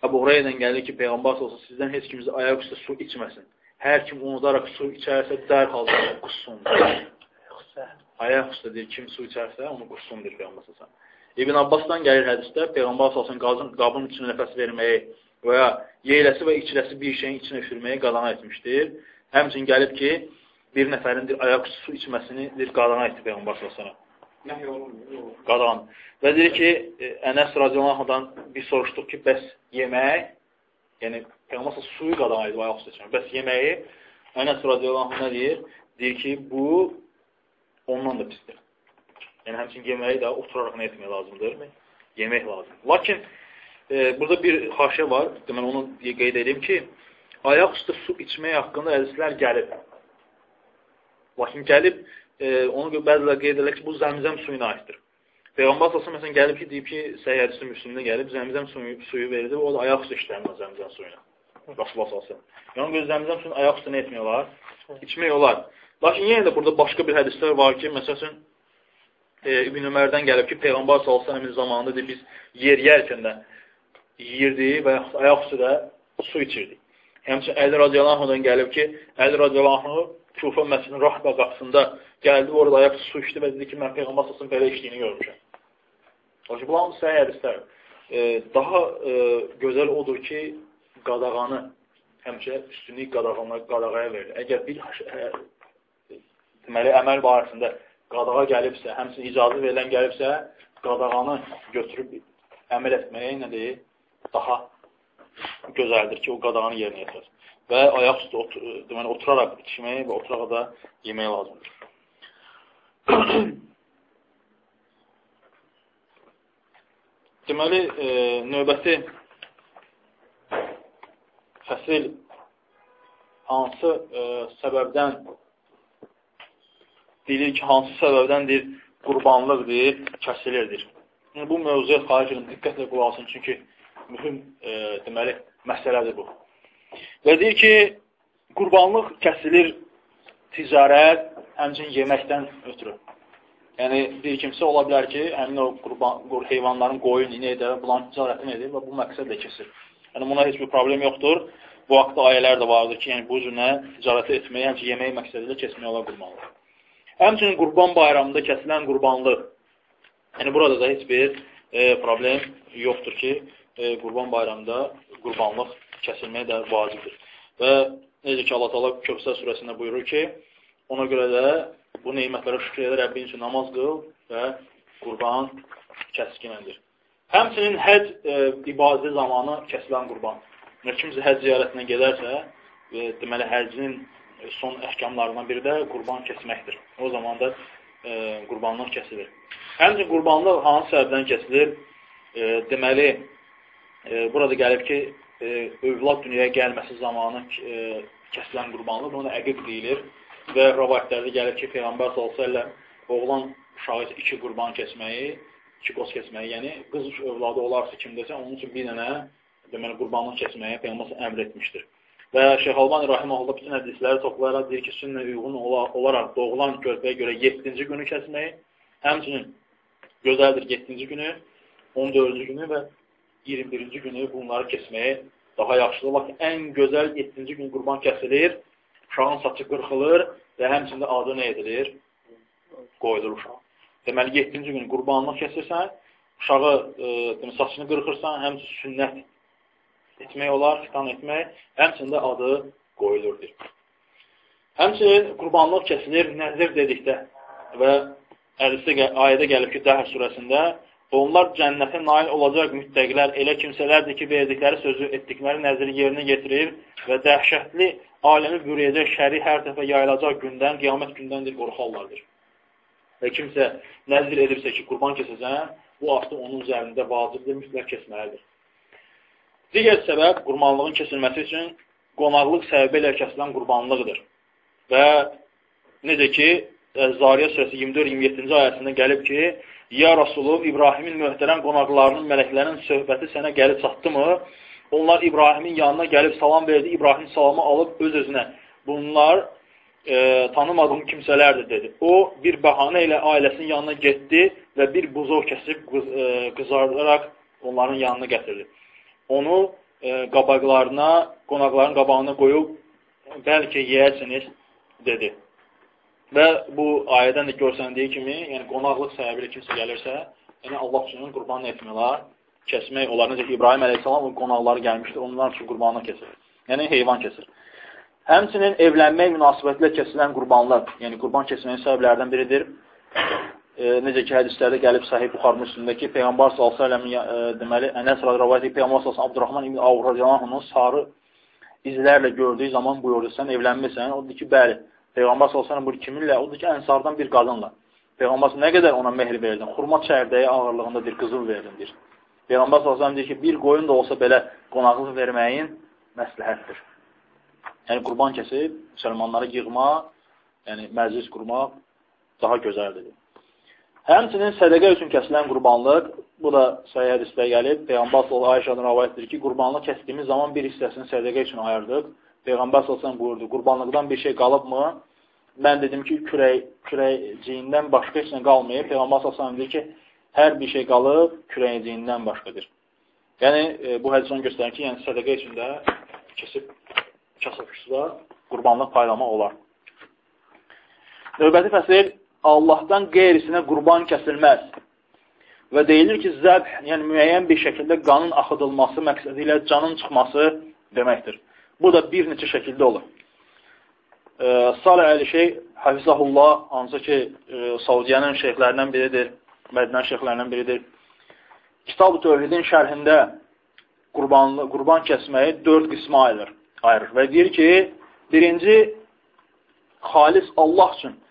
Əbu Hureydən gəlir ki, Peyğəmbər s.ə.v sizdən heç kimizə ayaq üstə su içməsin. Hər kim unudaraq su içərsə, dərhal qussun. Ayaq üstə deyir, kim su içərsə, onu qussun, deyir Peyğəmbər s.ə.v. İbn Abbasdan gəlir hədisdə Peyğəmbər sallallahu qabın içinə nəfəs verməyi və ya yeyiləsi və içiləsi bir şeyin içinə üfürməyi qadağan etmişdir. Həmçinin gəlib ki, bir nəfərin ayaq su içməsini qadağan etdi Peyğəmbər sallallahu qadağan. Və deyir ki, e, Ənəs radiyallahu bir soruşduq ki, bəs yemək, yəni Peyğəmbər suyu qadağan edib ayaq su içmək. Bəs yeməyi Ənəs radiyallahu nə deyir? Deyir ki, bu ondan da pisdir. Yəni, həmçin yeməyi də oturaraq nə etmək lazımdır? Yemək lazımdır. Lakin e, burada bir xaşə var. Deməli, onu qeyd edeyim ki, ayaq üstə su içmək haqqında hədislər gəlib. Lakin gəlib, e, onu bəzilər qeyd edirlər ki, bu zəmzəm suyuna aiddir. Peyğəmbər sallallahu məsələn gəlib ki, deyib ki, Səhih hədisi Müslimdə gəlib zəmzəm suyu, suyu verildi və o da ayaq üstə işlənmir zəmzəm suyuna. Rasulullah sallallahu Yəni göz zəmzəm suyunu ayaq üstə nə etmək olar? İçmək olar. Lakin yenə də burada başqa bir hədislər var ki, məsələn İbn Ömərdən gəlib ki, Peyğəmbər s.ə.v-in zamanında biz yer yerkən də yiyirdi və ayaq üstü də su içirdi. Həmçin Əli radiyallahu gəlib ki, Əli radiyallahu Kufa məscidinin rahbə qapısında gəldi, orada ayaq su içdi və dedi ki, mən Peyğəmbər s.ə.v belə içdiyini görmüşəm. O ki, bunların səhə hədislər. E, daha e, gözəl odur ki, qadağanı həmçə üstünlük qadağana, qadağaya verilir. Əgər bir ə, deməli, əməl barəsində qadağa gəlibsə, həmçinin icazə verilən gəlibsə, qadağanı götürüb əməl etməyə nədir? Daha gözəldir ki, o qadağanı yerinə yetirir. Və ayaq üstü otur, deməli, oturaraq içmək və oturaraq da yemək lazımdır. *clears throat* Deməli, e, növbəti fəsil hansı e, səbəbdən deyilir ki, hansı səbəbdəndir qurbanlıqdır, kəsilirdir. Yəni, bu mövzuya xaric edin, diqqətlə qulaq alsın, çünki mühüm e, deməli, məsələdir bu. Və deyir ki, qurbanlıq kəsilir ticarət, həmçin yeməkdən ötürü. Yəni, bir kimsə ola bilər ki, həmin o qurban, qur, heyvanların qoyun, inək də bulan ticarətini edir və bu məqsədlə kesir. Yəni, buna heç bir problem yoxdur. Bu haqda ayələr də vardır ki, yəni bu cürlə ticarəti etməyə, həmçin yemək məqsədilə kesmək olar qurbanlıq. Həmçinin qurban bayramında kəsilən qurbanlıq. Yəni, burada da heç bir e, problem yoxdur ki, e, qurban bayramında qurbanlıq kəsilməyə də vacibdir. Və necə ki, Allah-u Teala Köfsər surəsində buyurur ki, ona görə də bu neymətlərə şükür edə Rəbbin üçün namaz qıl və qurban kəskinəndir. Həmçinin həc e, ibadəti zamanı kəsilən qurban. Kimsə həc ziyarətinə gedərsə, e, deməli, həccinin son əhkamlarından biri də qurban kəsməkdir. O zaman da e, qurbanlıq kəsilir. Həmçin qurbanlıq hansı səbəbdən kəsilir? E, deməli, e, burada gəlib ki, e, övlad dünyaya gəlməsi zamanı e, kəsilən qurbanlıq, buna əqiq deyilir və rəvayətlərdə gəlir ki, Peyğəmbər s.ə.v oğlan uşağı iki qurban kəsməyi, iki qoz kəsməyi, yəni qız övladı olarsa kimdəsə, onun üçün bir dənə deməli, qurbanlıq kəsməyə Peyğəmbər əmr etmişdir. Və Şeyx Albani Rahiməhullah bütün hədisləri toplayaraq deyir ki, sünnə uyğun olaraq doğulan körpəyə görə 7-ci günü kəsməyi, həmçinin gözəldir 7-ci günü, 14-cü günü və 21-ci günü bunları kesməyi daha yaxşıdır. Lakin ən gözəl 7-ci gün qurban kəsilir, uşağın saçı qırxılır və həmçində adı nə edilir? Qoyulur uşaq. Deməli, 7-ci gün qurbanlıq kəsirsən, uşağı e, saçını qırxırsan, həmçinin sünnət etmək olar, xitan etmək, həmçində adı qoyulurdur. Həmçinin qurbanlıq kəsilir nəzir dedikdə və hədisdə ayədə gəlib ki, Dəhr surəsində onlar cənnətə nail olacaq müttəqilər elə kimsələrdir ki, verdikləri sözü etdikləri nəziri yerinə getirir və dəhşətli aləmi bürüyəcək şəri hər dəfə yayılacaq gündən, qiyamət gündəndir, qorxarlardır. Və kimsə nəzir edirsə ki, qurban kəsəcən, bu artıq onun üzərində vacibdir, mütləq kəsməlidir. Digər səbəb qurbanlığın kesilməsi üçün qonaqlıq səbəbi ilə kəsilən qurbanlıqdır. Və necə ki, Zariyə surəsi 24-27-ci ayəsində gəlib ki, Ya Rasulü, İbrahimin möhtərəm qonaqlarının, mələklərin söhbəti sənə gəlib çatdımı? Onlar İbrahimin yanına gəlib salam verdi, İbrahim salamı alıb öz-özünə. Bunlar e, tanımadığım kimsələrdir, dedi. O, bir bəhanə ilə ailəsinin yanına getdi və bir buzov kəsib qız, e, qızardaraq onların yanına gətirdi onu e, qabaqlarına, qonaqların qabağına qoyub, bəlkə yeyərsiniz, dedi. Və bu ayədən də görsəndiyi kimi, yəni qonaqlıq səbəbilə kimsə gəlirsə, yəni Allah üçün qurban etmirlər, kəsmək olar. Necə ki, İbrahim əleyhissalam qonaqları gəlmişdir, onlar üçün qurbanı kesir. Yəni heyvan kesir. Həmçinin evlənmək münasibətilə kəsilən qurbanlar, yəni qurban kəsilməyin səbəblərdən biridir necə ki, hədislərdə gəlib Sahih Buxar Müslümdəki Peyğəmbər s.ə.v e, deməli, Ənəs rəvayət Peyğəmbər s.ə.v Abdurrahman ibn Avr radiyallahu sarı izlərlə gördüyü zaman buyurdu, sən evlənmirsən, odur ki, bəli, Peyğəmbər s.ə.v buyur kiminlə? Odur ki, ənsardan bir qadınla. Peyğəmbər nə qədər ona mehr verdin? Xurma çərdəyi ağırlığında bir qızıl verdin, deyir. Peyğəmbər s.ə.v deyir ki, bir qoyun da olsa belə qonaqlıq verməyin məsləhətdir. Yəni, qurban kəsib, müsəlmanları yığma, yəni məclis qurmaq daha gözəldir. Həmçinin sədəqə üçün kəsilən qurbanlıq, bu da səhih hədisdə gəlib, Peyğəmbər sallallahu Ayşədən rəvayətdir ki, qurbanlıq kəsdiyimiz zaman bir hissəsini sədəqə üçün ayırdıq. Peyğəmbər sallallahu buyurdu, qurbanlıqdan bir şey qalıbmı? Mən dedim ki, kürək, kürəyciyindən başqa heç nə qalmayıb. Peyğəmbər sallallahu deyir ki, hər bir şey qalıb, kürəyciyindən başqadır. Yəni, e, bu hədis onu göstərir ki, yəni sədəqə üçün də kesib kasıb qurbanlıq paylamaq olar. Növbəti fəsil Allahdan qeyrisinə qurban kəsilməz. Və deyilir ki, zəbh, yəni müəyyən bir şəkildə qanın axıdılması məqsədi ilə canın çıxması deməkdir. Bu da bir neçə şəkildə olur. E, Salih Əli şey, Hafizahullah, hansı ki, e, Saudiyanın şeyxlərindən biridir, Mədinə şeyxlərindən biridir. Kitab-ı Tövhidin şərhində qurbanlı, qurban kəsməyi dörd qismə ayırır, ayırır və deyir ki, birinci, xalis Allah üçün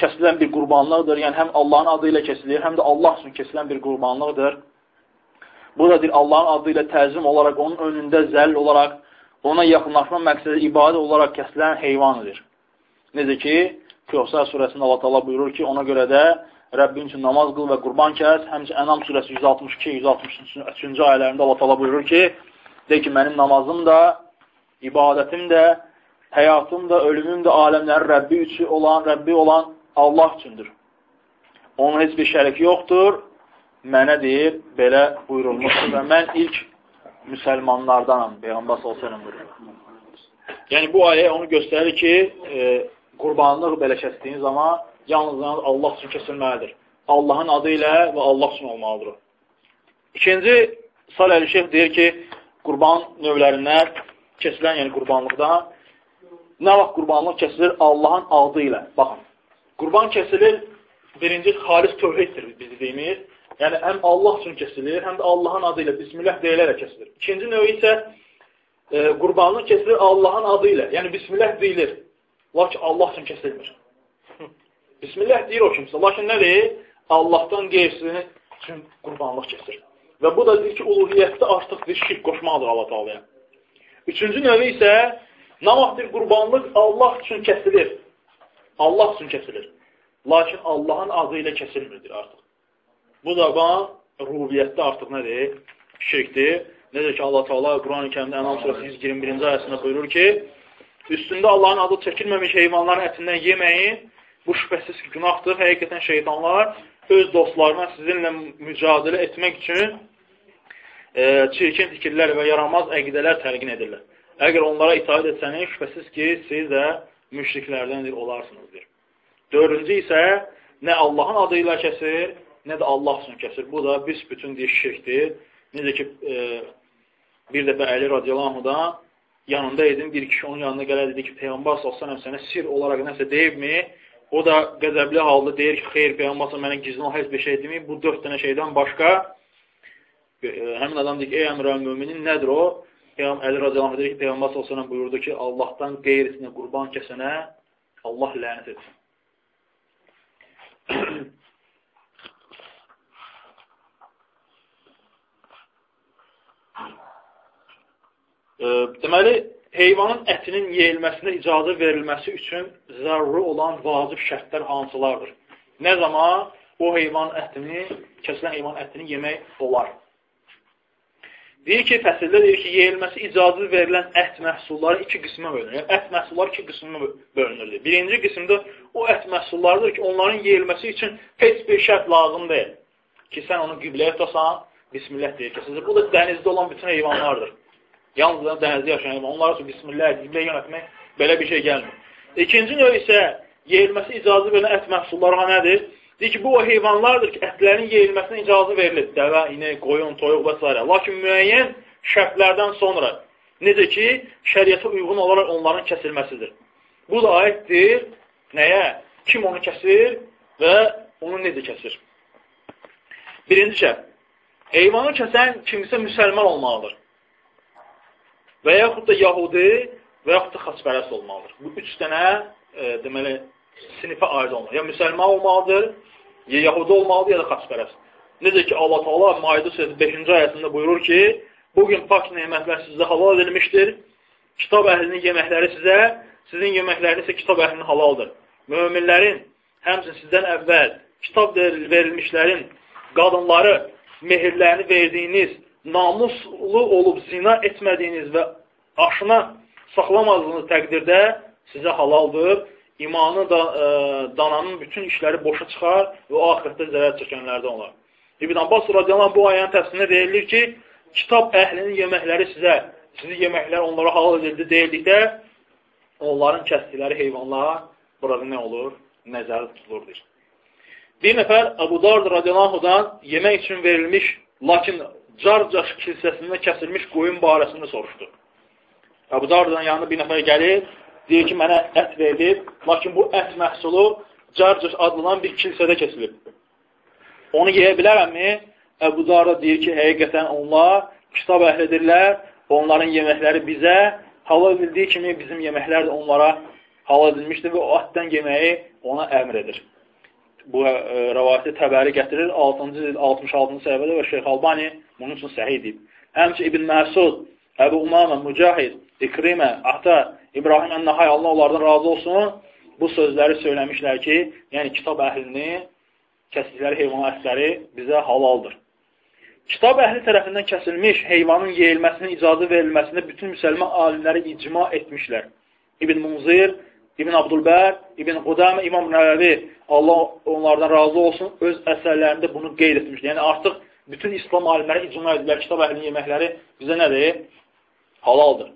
kəsilən bir qurbanlıqdır. Yəni, həm Allahın adı ilə kəsilir, həm də Allah üçün kəsilən bir qurbanlıqdır. Bu da deyir, Allahın adı ilə təzim olaraq, onun önündə zəll olaraq, ona yaxınlaşma məqsədi ibadə olaraq kəsilən heyvanıdır. Necə ki, Kövsər surəsində Allah Allah buyurur ki, ona görə də Rəbbin üçün namaz qıl və qurban kəs. Həmçə Ənam surəsi 162-163-cü ayələrində Allah Allah buyurur ki, de ki, mənim namazım da, ibadətim də, həyatım da, ölümüm də aləmlərin Rəbbi üçün olan, Rəbbi olan Allah üçündür. Onun heç bir şəriki yoxdur. Mənə deyir, belə buyurulmuşdur və mən ilk müsəlmanlardanam. Peyğəmbər s.ə.v buyurur. Yəni, bu ayə onu göstərir ki, e, qurbanlıq belə kəsdiyin zaman yalnız Allah üçün kəsilməlidir. Allahın adı ilə və Allah üçün olmalıdır. İkinci, Salih Əli-Şeyh deyir ki, qurban növlərindən kəsilən, yəni qurbanlıqda nə vaxt qurbanlıq kəsilir? Allahın adı ilə. Baxın, Qurban kəsilir, birinci xalis tövhiddir biz dediyimiz. Yəni, həm Allah üçün kəsilir, həm də Allahın adı ilə, bismillah deyilərək kəsilir. İkinci növü isə e, qurbanlıq kəsilir Allahın adı ilə, yəni bismillah deyilir. Lakin Allah üçün kəsilmir. *laughs* bismillah deyir o kimsə, lakin nədir? Allahdan qeyrisini üçün qurbanlıq kəsir. Və bu da deyir ki, uluhiyyətdə artıq bir şirk qoşmaqdır Allah Taala'ya. Üçüncü növü isə nə vaxtdır qurbanlıq Allah üçün kəsilir? Allah üçün kəsilir. Lakin Allahın adı ilə kəsilmirdir artıq. Bu da bana rubiyyətdə artıq nədir? Şirkdir. Necə ki, Allah Teala Quran-ı Kərimdə Ənam surəsi 121-ci ayəsində buyurur ki, üstündə Allahın adı çəkilməmiş heyvanların ətindən yeməyin, bu şübhəsiz ki, günahdır. Həqiqətən şeytanlar öz dostlarına sizinlə mücadilə etmək üçün e, çirkin fikirlər və yaramaz əqidələr təlqin edirlər. Əgər onlara itaat etsəniz, şübhəsiz ki, siz də müşriklərdəndir, olarsınızdır. Dördüncü isə nə Allahın adı ilə kəsir, nə də Allah üçün kəsir. Bu da biz bütün deyir şirkdir. Necə ki, e, bir dəfə Əli radiyallahu da yanında idim, bir kişi onun yanına gələ dedi ki, Peyğəmbər s.ə.v sənə sir olaraq nəsə deyibmi? O da qəzəbli halda deyir ki, xeyr, Peyğəmbər mənə gizli heç bir şey deməyib. Bu dörd dənə şeydən başqa e, həmin adam deyir ki, ey əmrə müminin nədir o? Əli radiyallahu deyir ki, Peyğəmbər s.ə.v buyurdu ki, Allahdan qeyrisinə qurban kəsənə Allah lənət etsin. *clears throat* deməli, heyvanın ətinin yeyilməsinə icazə verilməsi üçün zəruri olan vacib şərtlər hansılardır? Nə zaman o heyvan ətini, kəsilən heyvan ətini yemək olar? Deyir ki, fəsildə deyir ki, yeyilməsi icazə verilən ət məhsulları iki qismə bölünür. Yəni, ət məhsulları iki qismə bölünür. Birinci qismdə o ət məhsullarıdır ki, onların yeyilməsi üçün heç bir şərt lazım deyil. Ki, sən onu qibləyə tutasan, bismillah deyir ki, bu da dənizdə olan bütün heyvanlardır. Yalnız dənizdə yaşayan heyvan. Onlara üçün bismillah, qibləyə yönətmək belə bir şey gəlmir. İkinci növ isə yeyilməsi icazə verilən ət məhsulları nədir? Deyir ki, bu o heyvanlardır ki, ətlərin yeyilməsinə icazə verilir. Dəvə, inək, qoyun, toyuq və s. Lakin müəyyən şərtlərdən sonra, necə ki, şəriyyətə uyğun olaraq onların kəsilməsidir. Bu da aiddir nəyə? Kim onu kəsir və onu necə kəsir? Birinci şərt. Heyvanı kəsən kimsə müsəlman olmalıdır və yaxud da yahudi və yaxud da xaçpərəst olmalıdır. Bu üç dənə e, deməli sinifə aid olmalıdır. Ya müsəlman olmalıdır, ya yahudi olmalıdır, ya da xaçpərəst. Necə ki, Allah Taala Maide surəsi 5-ci ayəsində buyurur ki, bu gün pak nemətlər sizə halal edilmişdir. Kitab əhlinin yeməkləri sizə, sizin yeməkləriniz isə kitab əhlinin halaldır. Möminlərin, həmçinin sizdən əvvəl kitab verilmişlərin qadınları mehirlərini verdiyiniz namuslu olub zina etmədiyiniz və aşına saxlamadığınız təqdirdə sizə halaldır. İmanı da, e, dananın bütün işləri boşa çıxar və o axirətdə zərər çəkənlərdən olar. İbn Abbas radiyallahu bu ayənin təfsirində deyilir ki, kitab əhlinin yeməkləri sizə, sizin yeməklər onlara halal edildi deyildikdə, onların kəsdikləri heyvanlar burada nə olur? Nəzərdə tutulur. Bir nəfər Əbu Dard radiyallahu yemək üçün verilmiş, lakin Carcaş kilsəsində kəsilmiş qoyun barəsində soruşdu. Əbu Dardan yanına bir nəfər gəlir, deyir ki, mənə ət verilib, lakin bu ət məhsulu Carcaş adlanan bir kilsədə kəsilib. Onu yeyə bilərəmmi? Əbu Darda deyir ki, həqiqətən onlar kitab əhlidirlər, onların yeməkləri bizə halal edildiyi kimi bizim yeməklər də onlara halal edilmişdir və o ətdən yeməyi ona əmr edir bu e, rəvayəti təbəri gətirir 6-cı 66-cı səhifədə və Şeyx Albani bunun üçün səhih deyib. Həmçə İbn Məsud, Əbu Umamə, Mücahid, İkrimə, Ata, İbrahim Ən-Nahay, Allah onlardan razı olsun, bu sözləri söyləmişlər ki, yəni kitab əhlini, kəsdikləri heyvan ətləri bizə halaldır. Kitab əhli tərəfindən kəsilmiş heyvanın yeyilməsinin icazə verilməsində bütün müsəlman alimləri icma etmişlər. İbn Munzir, İbn Abdülbər, İbn Qudamə, İmam Nəvəvi, Allah onlardan razı olsun, öz əsərlərində bunu qeyd etmişdir. Yəni, artıq bütün İslam alimləri icma edilər, kitab əhlinin yeməkləri bizə nədir? Halaldır.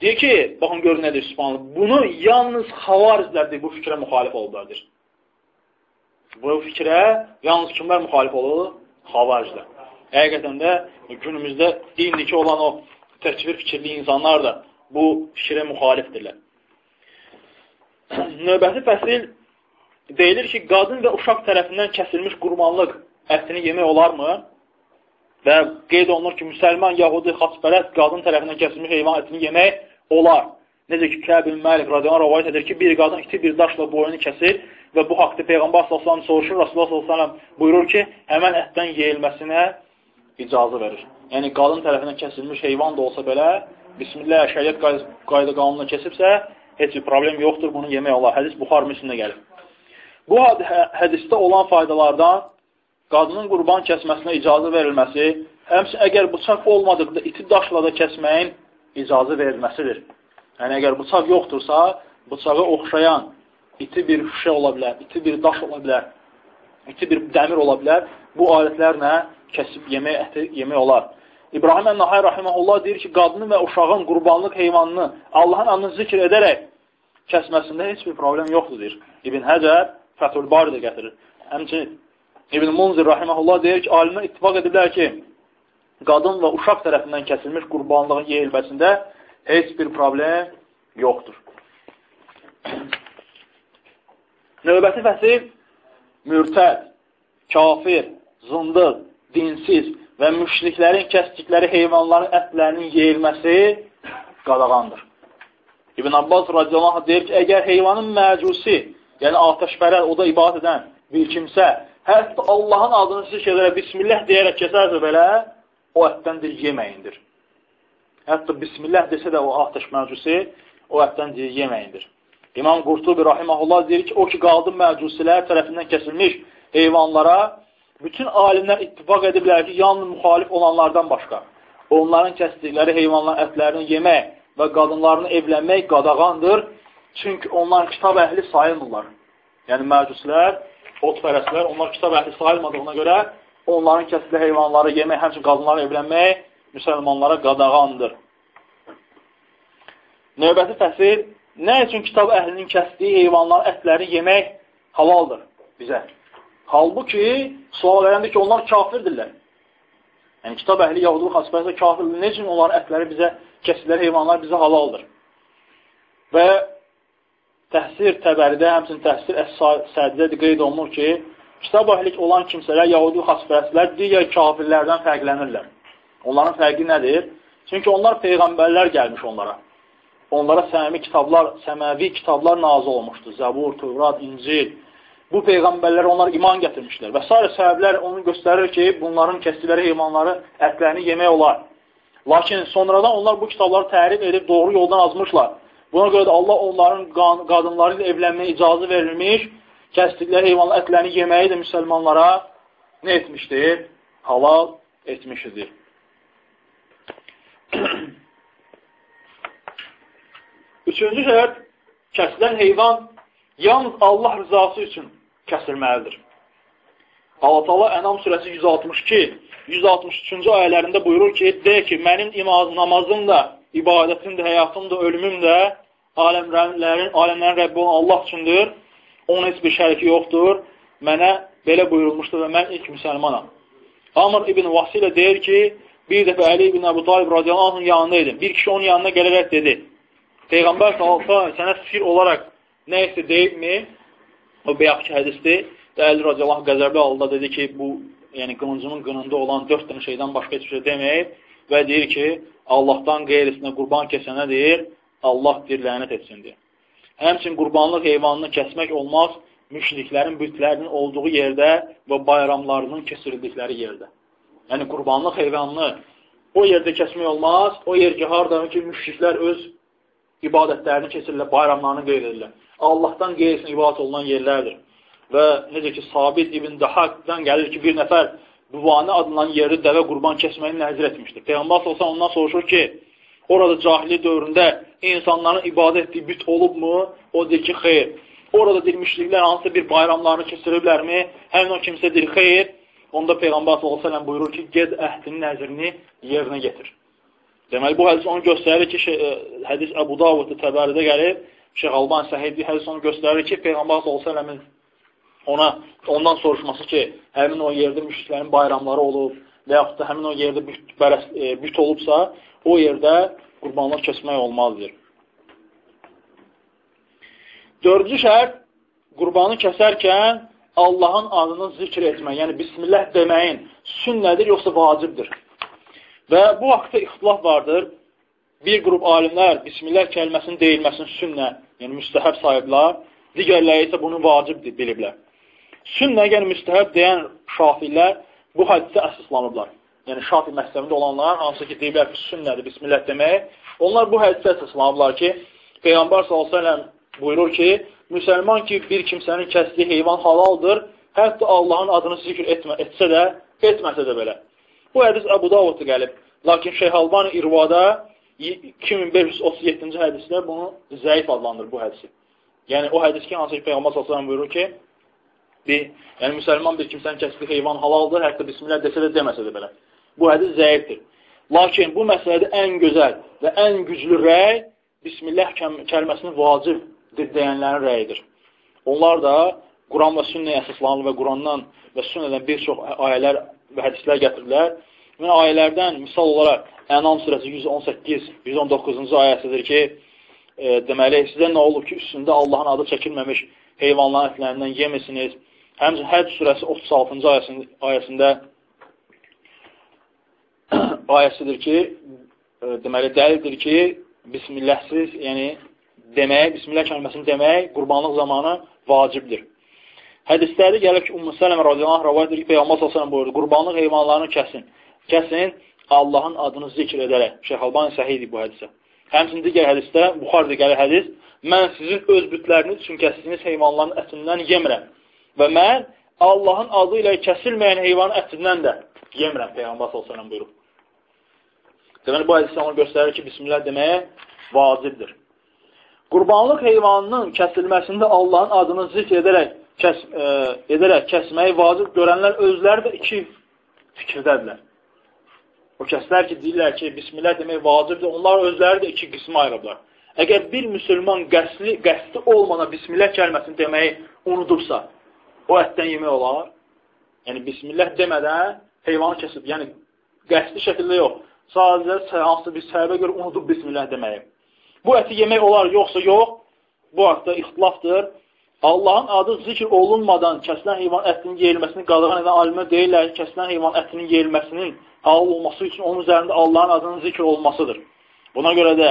Deyir ki, baxın görün nədir Sübhanlı, bunu yalnız xavarizlərdir, bu fikrə müxalif olublardır. Bu fikrə yalnız kimlər müxalif olur? Xavariclər. Həqiqətən də günümüzdə indiki olan o təkvir fikirli insanlar da bu fikrə müxalifdirlər. *clears throat* Növbəti fəsil deyilir ki, qadın və uşaq tərəfindən kəsilmiş qurbanlıq ətini yemək olarmı? Və qeyd olunur ki, müsəlman, yahudi, xaçpərət qadın tərəfindən kəsilmiş heyvan ətini yemək olar. Necə ki, Kəb-ül Məlik radiyalan rəvayət edir ki, bir qadın iti bir daşla boyunu kəsir və bu haqda Peyğəmbər s.ə.v soruşur, Rasulullah s.ə.v buyurur ki, həmən ətdən yeyilməsinə icazı verir. Yəni, qadın tərəfindən kəsilmiş heyvan da olsa belə, Bismillah, şəriyyət qayda qanununa kesibsə, heç bir problem yoxdur, bunu yemək olar. Hədis Buxar müslümdə gəlir. Bu hə, hədisdə olan faydalardan qadının qurban kəsməsinə icazə verilməsi, həmçin əgər bıçaq olmadıqda iti daşla da kəsməyin icazə verilməsidir. Yəni, əgər bıçaq yoxdursa, bıçağı oxşayan iti bir şüşə ola bilər, iti bir daş ola bilər, iti bir dəmir ola bilər. Bu alətlərlə kəsib yemək, əti yemək olar. İbrahim Ən-Nahay rahimehullah deyir ki, qadının və uşağın qurbanlıq heyvanını Allahın adını zikr edərək kəsməsində heç bir problem yoxdur, deyir. İbn Həcər Fəthül Bari də gətirir. Həmçinin İbn Munzir rahimehullah deyir ki, alimlər ittifaq ediblər ki, qadın və uşaq tərəfindən kəsilmiş qurbanlığın yeyilməsində heç bir problem yoxdur. Növbəti fəsil mürtəd, kafir, zındıq, dinsiz və müşriklərin kəsdikləri heyvanların ətlərinin yeyilməsi qadağandır. İbn Abbas radiyallahu deyir ki, əgər heyvanın məcusi, yəni atəşpərər, o da ibadət edən bir kimsə, hətta Allahın adını zikr edərək, bismillah deyərək kəsərsə belə, o ətdəndir yeməyindir. Hətta bismillah desə də o atəş məcusi, o ətdəndir yeməyindir. İmam Qurtubi rahiməhullah deyir ki, o ki, qaldın məcusilər tərəfindən kəsilmiş heyvanlara bütün alimlər ittifaq ediblər ki, yalnız müxalif olanlardan başqa onların kəsdikləri heyvanların ətlərini yemək və qadınlarını evlənmək qadağandır. Çünki onlar kitab əhli sayılmırlar. Yəni məcuslər, otpərəslər, onlar kitab əhli sayılmadığına görə onların kəsdiyi heyvanları yemək, həmçin qadınları evlənmək müsəlmanlara qadağandır. Növbəti fəsil, nə üçün kitab əhlinin kəsdiyi heyvanların ətləri yemək halaldır bizə? Halbuki, sual verəndə ki, onlar kafirdirlər. Yəni, kitab əhli yahudluq asfəsə kafirdir. Necə onların ətləri bizə, kəsillər, heyvanlar bizə halaldır. Və təhsir təbəridə, həmçin təhsir əs-sədidə qeyd olunur ki, kitab əhlik olan kimsələr, yahudluq asfəslər digər kafirlərdən fərqlənirlər. Onların fərqi nədir? Çünki onlar peyğəmbərlər gəlmiş onlara. Onlara səmi kitablar, səməvi kitablar nazil olmuşdur. Zəbur, Tövrat, İncil, bu peyğəmbərlərə onlar iman gətirmişlər. Və s. səbəblər onu göstərir ki, bunların kəsdiləri heyvanları ətlərini yemək olar. Lakin sonradan onlar bu kitabları tərif edib doğru yoldan azmışlar. Buna görə də Allah onların qadınları ilə evlənməyə icazı verilmiş, kəsdikləri heyvanların ətlərini yeməyi də müsəlmanlara nə etmişdir? Halal etmişdir. *clears throat* Üçüncü şərt, kəsilən heyvan yalnız Allah rızası üçün kəsilməlidir. Allah Taala Ənam surəsi 162, 163-cü ayələrində buyurur ki, de ki, mənim imaz, namazım da, ibadətim də, həyatım da, ölümüm də aləmlərin, aləmlərin Rəbbi olan Allah üçündür. Onun heç bir şəriki yoxdur. Mənə belə buyurulmuşdur və mən ilk müsəlmanam. Amr ibn Vasilə deyir ki, bir dəfə Əli ibn Əbu Talib radiyallahu anhın yanında idim. Bir kişi onun yanına gələrək dedi, Peyğəmbər sənə sir olaraq nə isə deyibmi? O bəyaqki hədisdir. Və Əli radiyallahu qəzəbli halda dedi ki, bu yəni qılıncımın qınında olan dörd dənə şeydən başqa heç bir şey deməyib və deyir ki, Allahdan qeyrisinə qurban kəsənə deyir, Allah deyir, lənət etsin deyir. Həmçin qurbanlıq heyvanını kəsmək olmaz müşriklərin bütlərinin olduğu yerdə və bayramlarının kesirildikləri yerdə. Yəni, qurbanlıq heyvanını o yerdə kəsmək olmaz, o yer ki, hardan ki, müşriklər öz ibadətlərini keçirirlər, bayramlarını qeyd edirlər. Allahdan qeyrisinə ibadət olunan yerlərdir. Və necə ki, Sabit ibn Dahaqdan gəlir ki, bir nəfər Duvani adlanan yeri dəvə qurban kəsməyini nəzir etmişdir. Peyğəmbər olsa ondan soruşur ki, orada cahili dövründə insanların ibadət etdiyi büt olubmu? O deyir ki, xeyr. Orada dilmişliklər hansısa bir bayramlarını keçiriblərmi? Həmin o kimsə deyir, xeyr. Onda Peyğəmbər s.ə.v buyurur ki, ged əhdinin nəzirini yerinə getir. Deməli, bu hədis onu göstərir ki, şey, hədis Əbu Davudda təbəridə gəlib, Şeyx Alban səhidli hədis onu göstərir ki, Peyğəmbər s.ə.v-in ona ondan soruşması ki, həmin o yerdə müşriklərin bayramları olub və yaxud da həmin o yerdə büt, bərəs, e, büt olubsa, o yerdə qurbanlıq kəsmək olmazdır. Dördüncü şərt, qurbanı kəsərkən Allahın adını zikr etmək, yəni Bismillah deməyin sünnədir, yoxsa vacibdir. Və bu haqda ixtilaf vardır. Bir qrup alimlər Bismillah kəlməsinin deyilməsini sünnə, yəni müstəhəb sayıblar. Digərləri isə bunu vacib biliblər. Sünnə, yəni müstəhəb deyən şafilər bu hədisdə əsaslanıblar. Yəni şafi məsələmində olanlar, hansı ki, deyiblər ki, sünnədir, bismillah demək. Onlar bu hədisdə əsaslanıblar ki, Peyğəmbər s.ə.v buyurur ki, müsəlman ki, bir kimsənin kəsdiyi heyvan halaldır, hətta Allahın adını zikr etmə, etsə də, etməsə də belə. Bu hədis Əbu Davudda gəlib. Lakin Şeyh Albani İrvada 2537-ci hədisdə bunu zəif adlandırır bu hədisi. Yəni o hədis ki, hansı ki Peyğəmbər sallallahu buyurur ki, bir, yəni müsəlman bir kimsənin kəsbi heyvan halaldır, hətta bismillah desə də deməsə də belə. Bu hədis zəifdir. Lakin bu məsələdə ən gözəl və ən güclü rəy Bismillah kəlməsinin vacibdir deyənlərin rəyidir. Onlar da Quran və sünnəyə əsaslanır və Qurandan və sünnədən bir çox ayələr və hədislər gətirirlər. Və ayələrdən misal olaraq Ənam surəsi 118, 119-cu ayəsidir ki, e, deməli, sizə nə olub ki, üstündə Allahın adı çəkilməmiş heyvanların ətlərindən yemisiniz. Həmçin Həc surəsi 36-cı ayəsində, ayəsində *clears throat* ayəsidir ki, e, deməli, dəlildir ki, bismilləhsiz, yəni demək, bismillah kəlməsini demək qurbanlıq zamanı vacibdir. Hədislərdə gəlir ki, Ümmü Sələmə radiyallahu rəvayət edir ki, Peyğəmbər sallallahu buyurdu, qurbanlıq heyvanlarını kəsin. Kəsin Allahın adını zikr edərək. Şeyx Albani səhidir bu hədisə. Həmçinin digər hədisdə, Buxarda gəlir hədis, mən sizin öz bütləriniz üçün kəsdiyiniz heyvanların ətindən yemirəm. Və mən Allahın adı ilə kəsilməyən heyvanın ətindən də yemirəm, Peyğəmbər sallallahu buyurub. Deməli, bu hədisdə onu göstərir ki, Bismillah deməyə vacibdir. Qurbanlıq heyvanının kəsilməsində Allahın adını zikr edərək, kəs, e, edərək kəsməyi vacib görənlər özləri də iki fikirdədirlər. O kəslər ki, deyirlər ki, Bismillah demək vacibdir, onlar özləri də iki qismə ayırıblar. Əgər bir müsəlman qəsli, qəsdi olmana Bismillah kəlməsini deməyi unudubsa, o ətdən yemək olar. Yəni, Bismillah demədən heyvanı kəsib, yəni qəsdi şəkildə yox sadəcə hansı bir səbəbə görə unudub bismillah deməyi. Bu əti yemək olar, yoxsa yox, bu haqda ixtilafdır. Allahın adı zikr olunmadan kəsilən heyvan ətinin yeyilməsini qadağan edən alimlər deyirlər ki, kəsilən heyvan ətinin yeyilməsinin halal olması üçün onun üzərində Allahın adının zikr olmasıdır. Buna görə də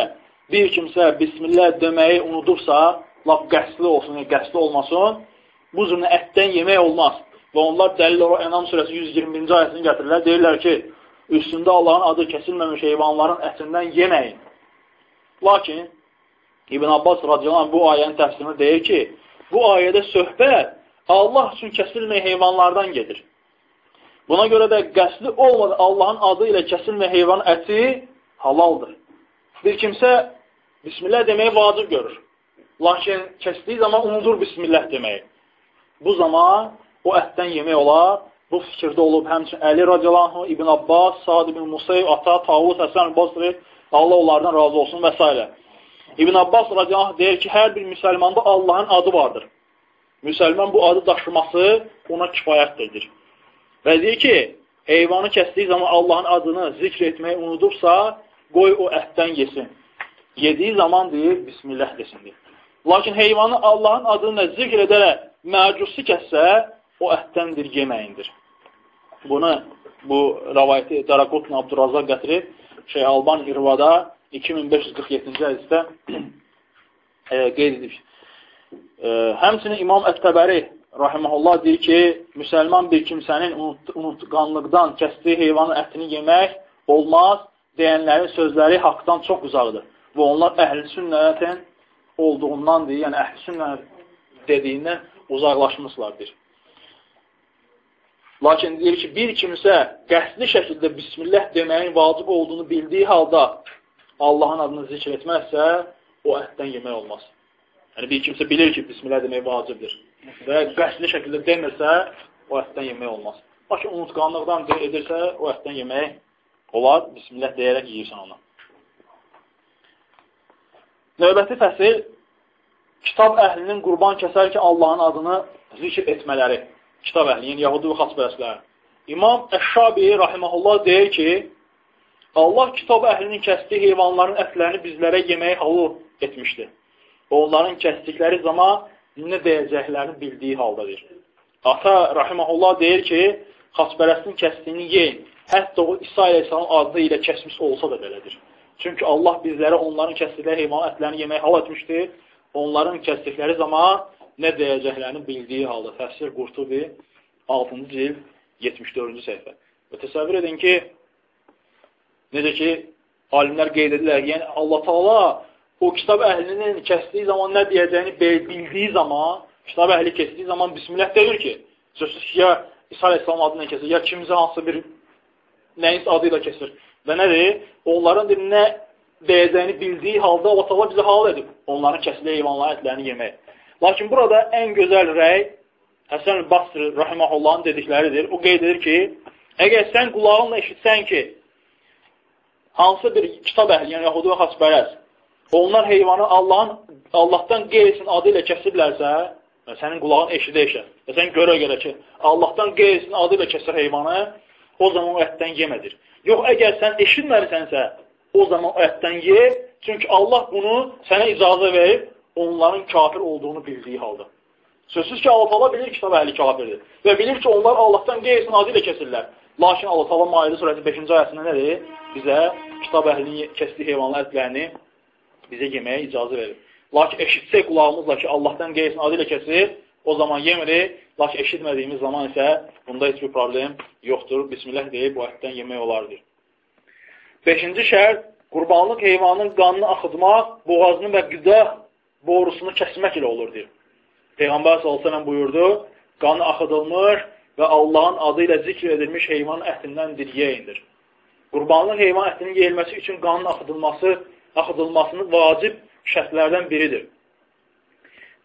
bir kimsə bismillah deməyi unudubsa, laf qəsli olsun, yəni qəsli olmasın, bu zürnə ətdən yemək olmaz. Və onlar dəlil olaraq Enam surəsi 120-ci ayəsini gətirirlər. Deyirlər ki, üstündə Allahın adı kəsilməmiş heyvanların ətindən yeməyin. Lakin İbn Abbas radiyallahu bu ayənin təfsirində deyir ki, bu ayədə söhbət Allah üçün kəsilməyən heyvanlardan gedir. Buna görə də qəsdi olmadan Allahın adı ilə kəsilməyən heyvanın əti halaldır. Bir kimsə Bismillah deməyi vacib görür. Lakin kəsdiyi zaman unudur Bismillah deməyi. Bu zaman o ətdən yemək olar bu fikirdə olub. Həmçin Əli radiyallahu İbn Abbas, Sad ibn Musayb, Ata, Tavus, Həsən Basri, Allah onlardan razı olsun və s. İbn Abbas radiyallahu deyir ki, hər bir müsəlmanda Allahın adı vardır. Müsəlman bu adı daşıması ona kifayətdir. Və deyir ki, heyvanı kəsdiyi zaman Allahın adını zikr etməyi unudursa, qoy o ətdən yesin. Yediyi zaman deyir, Bismillah desin deyir. Lakin heyvanı Allahın adını zikr edərək məcusi kəssə, o ətdəndir, yeməyindir. Bunu bu rəvayəti Daraqutun Abdurazaq gətirib, Şeyh Alban İrvada 2547-ci hədisdə *clears throat* e, qeyd edib. E, həmçinin İmam Ət-Təbəri rahiməhullah deyir ki, müsəlman bir kimsənin unut unutqanlıqdan kəsdiyi heyvanın ətini yemək olmaz deyənlərin sözləri haqdan çox uzaqdır. Və onlar əhl-i sünnətin olduğundan deyir, yəni əhl-i sünnə dediyindən uzaqlaşmışlardır. Lakin deyir ki, bir kimsə qəsdli şəkildə bismillah deməyin vacib olduğunu bildiyi halda Allahın adını zikr etməzsə, o ətdən yemək olmaz. Yəni, bir kimsə bilir ki, bismillah demək vacibdir və qəsdli şəkildə demirsə, o ətdən yemək olmaz. Lakin unutqanlıqdan edirsə, o ətdən yemək olar, bismillah deyərək yiyirsən onu. Növbəti fəsil, kitab əhlinin qurban kəsərkən Allahın adını zikr etmələri kitab əhli, yəni Yahudi və xaçpərəslər. İmam Əşşabi rahiməhullah deyir ki, Allah kitab əhlinin kəsdiyi heyvanların ətlərini bizlərə yeməyi halı etmişdir. Və onların kəsdikləri zaman nə deyəcəklərini bildiyi haldadır. Ata rahiməhullah deyir ki, xaçpərəstin kəsdiyini yeyin. Hətta o İsa aleyhissalam adı ilə kəsmiş olsa da belədir. Çünki Allah bizlərə onların kəsdikləri heyvan ətlərini yeməyi hal etmişdir. Onların kəsdikləri zaman nə deyəcəklərini bildiyi halda təfsir Qurtubi 6-cı cild 74-cü səhifə. Və təsəvvür edin ki, necə ki, alimlər qeyd edirlər, yəni Allah Taala o kitab əhlinin kəsdiyi zaman nə deyəcəyini bildiyi zaman, kitab əhli kəsdiyi zaman bismillah deyir ki, sözsüz ki, ya İsa Aleyhisselam adından kəsir, ya kimsə hansı bir nəyisə adı ilə kəsir. Və nədir? Onların bir nə deyəcəyini bildiyi halda Allah Taala bizə hal edib onların kəsilən heyvanların ətlərini yemək. Lakin burada ən gözəl rəy Həsən Basri rahiməhullahın dedikləridir. O qeyd edir ki, əgər sən qulağınla eşitsən ki, hansı bir kitab əhli, yəni Yahudi və xaspərəz, onlar heyvanı Allahın, Allahdan qeyrisin adı ilə kəsiblərsə, və sənin qulağın eşidə-eşə və sən görə-görə ki, Allahdan qeyrisin adı ilə kəsir heyvanı, o zaman o ətdən yemədir. Yox, əgər sən eşitməlisənsə, o zaman o ətdən ye, çünki Allah bunu sənə icazə verib, onların kafir olduğunu bildiyi halda. Sözsüz ki, Allah Allah bilir ki, kitab əhli kafirdir. Və bilir ki, onlar Allahdan qeyrisin adı ilə kəsirlər. Lakin Allah Taala Maide surəsi 5-ci ayəsində nə deyir? Bizə kitab əhlinin kəsdiyi heyvanlar ətlərini bizə yeməyə icazə verir. Lakin eşitsək qulağımızla ki, Allahdan qeyrisin adı ilə kəsir, o zaman yemirik. Lakin eşitmədiyimiz zaman isə bunda heç bir problem yoxdur. Bismillah deyib bu ətdən yemək olardır. Beşinci şərt, qurbanlıq heyvanın qanını axıtmaq, boğazını və qida borusunu kəsmək ilə olur, deyir. Peyğəmbər s.ə.v buyurdu, qanı axıdılmış, və Allahın adı ilə zikr edilmiş heyvan ətindən yeyindir. Qurbanlıq heyvan ətinin yeyilməsi üçün qanın axıdılması, axıdılmasının vacib şərtlərdən biridir.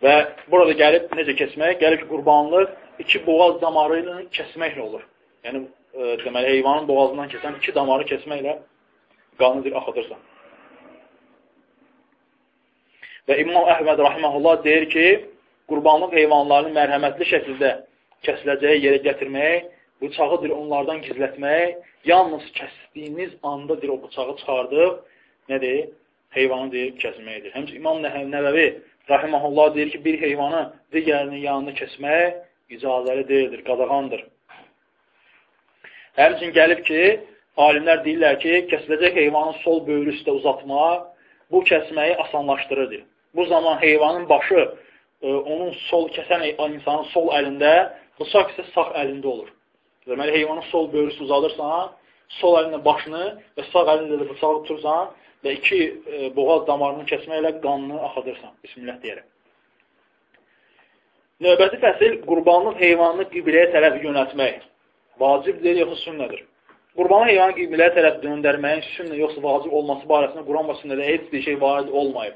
Və burada gəlib necə keçmək? Gəlib ki, qurbanlıq iki boğaz damarı ilə kəsməklə olur. Yəni, e, deməli, heyvanın boğazından keçən iki damarı kəsməklə qanı axıdırsan. Və İmam Əhməd Rahiməhullah deyir ki, qurbanlıq heyvanlarını mərhəmətli şəkildə kəsiləcəyi yerə gətirmək, bıçağıdır onlardan gizlətmək, yalnız kəsdiyiniz anda deyir, o bıçağı çıxardıb, nədir? Heyvanı deyir, kəsməkdir. Həmçə İmam Nəvəvi Rahiməhullah deyir ki, bir heyvanı digərinin yanında kəsmək icazəli deyildir, qadağandır. Həmçin gəlib ki, alimlər deyirlər ki, kəsiləcək heyvanın sol böyrü üstə uzatmaq bu kəsməyi asanlaşdırır. Bu zaman heyvanın başı e, onun sol kəsən insanın sol əlində Bıçaq isə sağ əlində olur. Deməli, heyvanın sol böyrüsü uzadırsan, sol əlində başını və sağ əlində də bıçağı tutursan və iki e, boğaz damarını kəsməklə qanını axıdırsan. Bismillah deyərək. Növbəti fəsil qurbanlıq heyvanını qibləyə tərəf yönətmək. Vacibdir, yoxsa sünnədir? Qurbanlıq heyvanı qibləyə tərəf döndərməyin sünnə yoxsa vacib olması barəsində Quran və sünnədə heç bir şey varid olmayıb.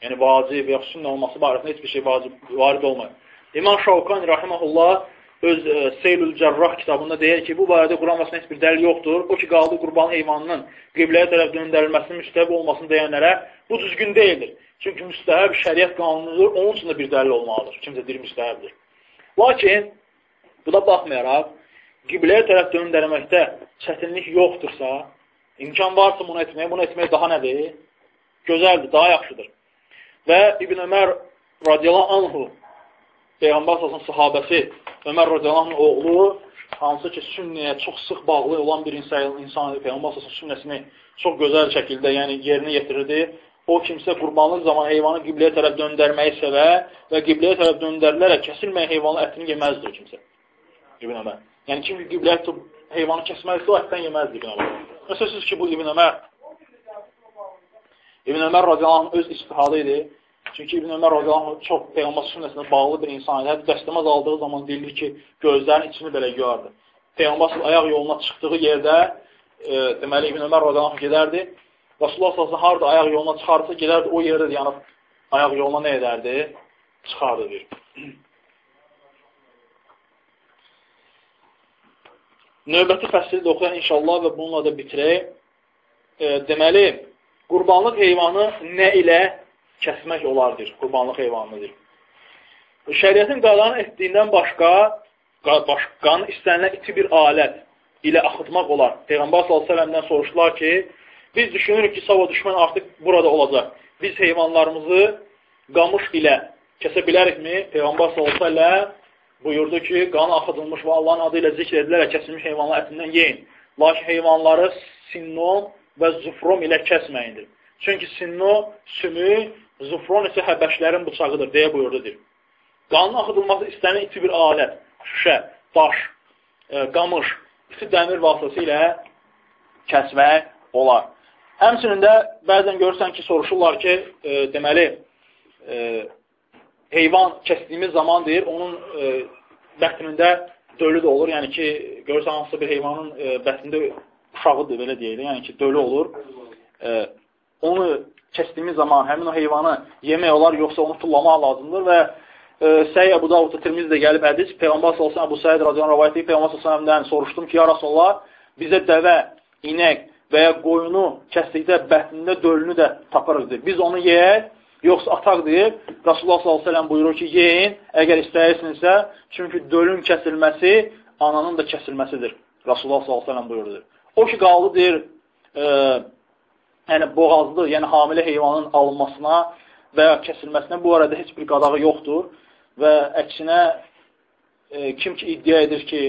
Yəni, vacib yoxsa sünnə olması barəsində heç bir şey vacib, varid olmayıb. İmam Şavqani rahiməhullah öz e, Seylül Cərrah kitabında deyir ki, bu barədə Quran və heç bir dəlil yoxdur. O ki, qaldı qurban heyvanının qibləyə tərəf döndərilməsinin müstəhəb olmasını deyənlərə bu düzgün deyildir. Çünki müstəhəb şəriət qanunudur, onun üçün də bir dəlil olmalıdır. Kimsə deyir müstəhəbdir. Lakin, bu da baxmayaraq, qibləyə tərəf döndərməkdə çətinlik yoxdursa, imkan varsa bunu etmək, bunu etmək daha nədir? Gözəldir, daha yaxşıdır. Və İbn Ömər radiyallahu anhu Peyğəmbər əsasının sahabəsi Ömər radiyallahu oğlu hansı ki sünnəyə çox sıx bağlı olan bir insan, insan Peyğəmbər əsasının sünnəsini çox gözəl şəkildə yəni yerinə yetirirdi. O kimsə qurbanlıq zaman heyvanı qibləyə tərəf döndərməyi sevə və qibləyə tərəf döndərilərək kəsilməyən heyvanın ətini yeməzdir kimsə. İbn Ömər. Yəni kim qibləyə tutub heyvanı kəsməzsə o ətdən yeməzdir İbn Ömər. Məsəlsiz ki bu İbn Ömər İbn Ömər radiyallahu öz istihadı idi. Çünki İbn Ömər radiyallahu çox Peyğəmbər sünnəsinə bağlı bir insan idi. Hətta dəstəmaz aldığı zaman deyilir ki, gözlərinin içini belə görürdü. Peyğəmbər ayaq yoluna çıxdığı yerdə e, deməli İbn Ömər radiyallahu gedərdi. Rasulullah sallallahu harda ayaq yoluna çıxarsa gedərdi o yerdə yəni ayaq yoluna nə edərdi? Çıxardı deyir. Növbəti fəsli də oxuyaq inşallah və bununla da bitirək. E, deməli, qurbanlıq heyvanı nə ilə kəsmək olardır, qurbanlıq heyvanıdır. Şəriətin qadağan etdiyindən başqa, baş, qanı istənilən iti bir alət ilə axıtmaq olar. Peyğəmbər s.ə.v-dən soruşdular ki, biz düşünürük ki, sava düşmən artıq burada olacaq. Biz heyvanlarımızı qamış ilə kəsə bilərikmi? Peyğəmbər s.ə.v buyurdu ki, qanı axıdılmış və Allahın adı ilə zikr edilərək kəsilmiş heyvanlar ətindən yeyin. Lakin heyvanları sinnom və zufrom ilə kəsməyindir. Çünki sinno, sümük Zufron isə həbəşlərin bıçağıdır, deyə buyurdu, deyir. Qanın axıdılması istənilən iti bir alət, şüşə, daş, e, qamış, iti dəmir vasitəsilə kəsmək olar. Həmçinin də bəzən görürsən ki, soruşurlar ki, e, deməli, e, heyvan kəsdiyimiz zaman deyir, onun e, bətnində dölü də olur. Yəni ki, görürsən hansısa bir heyvanın e, bətnində uşağıdır, belə deyilir. Yəni ki, dölü olur. E, onu kəsdiyimiz zaman həmin o heyvanı yemək olar, yoxsa onu tullamaq lazımdır və e, Səy Əbu Davud Tirmizdə gəlib hədis, Peyğəmbər sallallahu Əbu Səid radiyallahu rivayət edib, Peyğəmbər sallallahu soruşdum ki, ya Rasulullah, bizə dəvə, inək və ya qoyunu kəsdikdə bətnində dölünü də taparıq deyir. Biz onu yeyək, yoxsa ataq deyib, Rasulullah s.ə.v buyurur ki, yeyin, əgər istəyirsinizsə, çünki dölün kəsilməsi ananın da kəsilməsidir. Rasulullah s.ə.v buyurur. O ki, qaldı deyir, e, yəni boğazlı, yəni hamilə heyvanın alınmasına və ya kəsilməsinə bu arada heç bir qadağı yoxdur və əksinə e, kim ki iddia edir ki,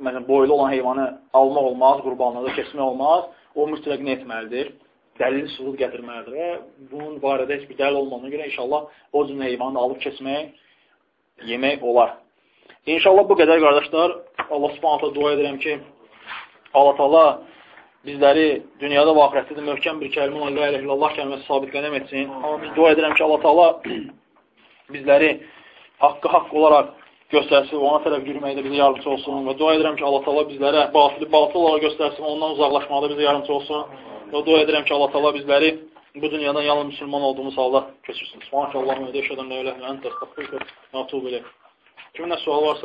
məsələn, boylu olan heyvanı almaq olmaz, qurbanlıqda kesmək olmaz, o mütləq nə etməlidir? Dəlil sübut gətirməlidir və bunun barədə heç bir dəlil olmadığına görə inşallah o cür heyvanı alıb kesmək, yemək olar. İnşallah bu qədər qardaşlar. Allah subhanətə dua edirəm ki, Allah Taala bizləri dünyada və axirətdə də möhkəm bir kəlmə olan la ilahe illallah kəlməsi sabit qədəm etsin. Amma biz dua edirəm ki, Allah Taala *clears throat* bizləri haqqı haqq olaraq göstərsin, ona tərəf yürüməkdə bizə yardımcı olsun və dua edirəm ki, Allah təala bizlərə batili batıl olaraq göstərsin, ondan uzaqlaşmaqda bizə yardımcı olsun və dua edirəm ki, Allah təala bizləri bu dünyadan yalnız müsəlman olduğumuz halda köçürsün. Subhanallah və əşhədu ən la ilahe illə əntə əstəğfiruka və etûbu ileyk. Kimin nə sual varsa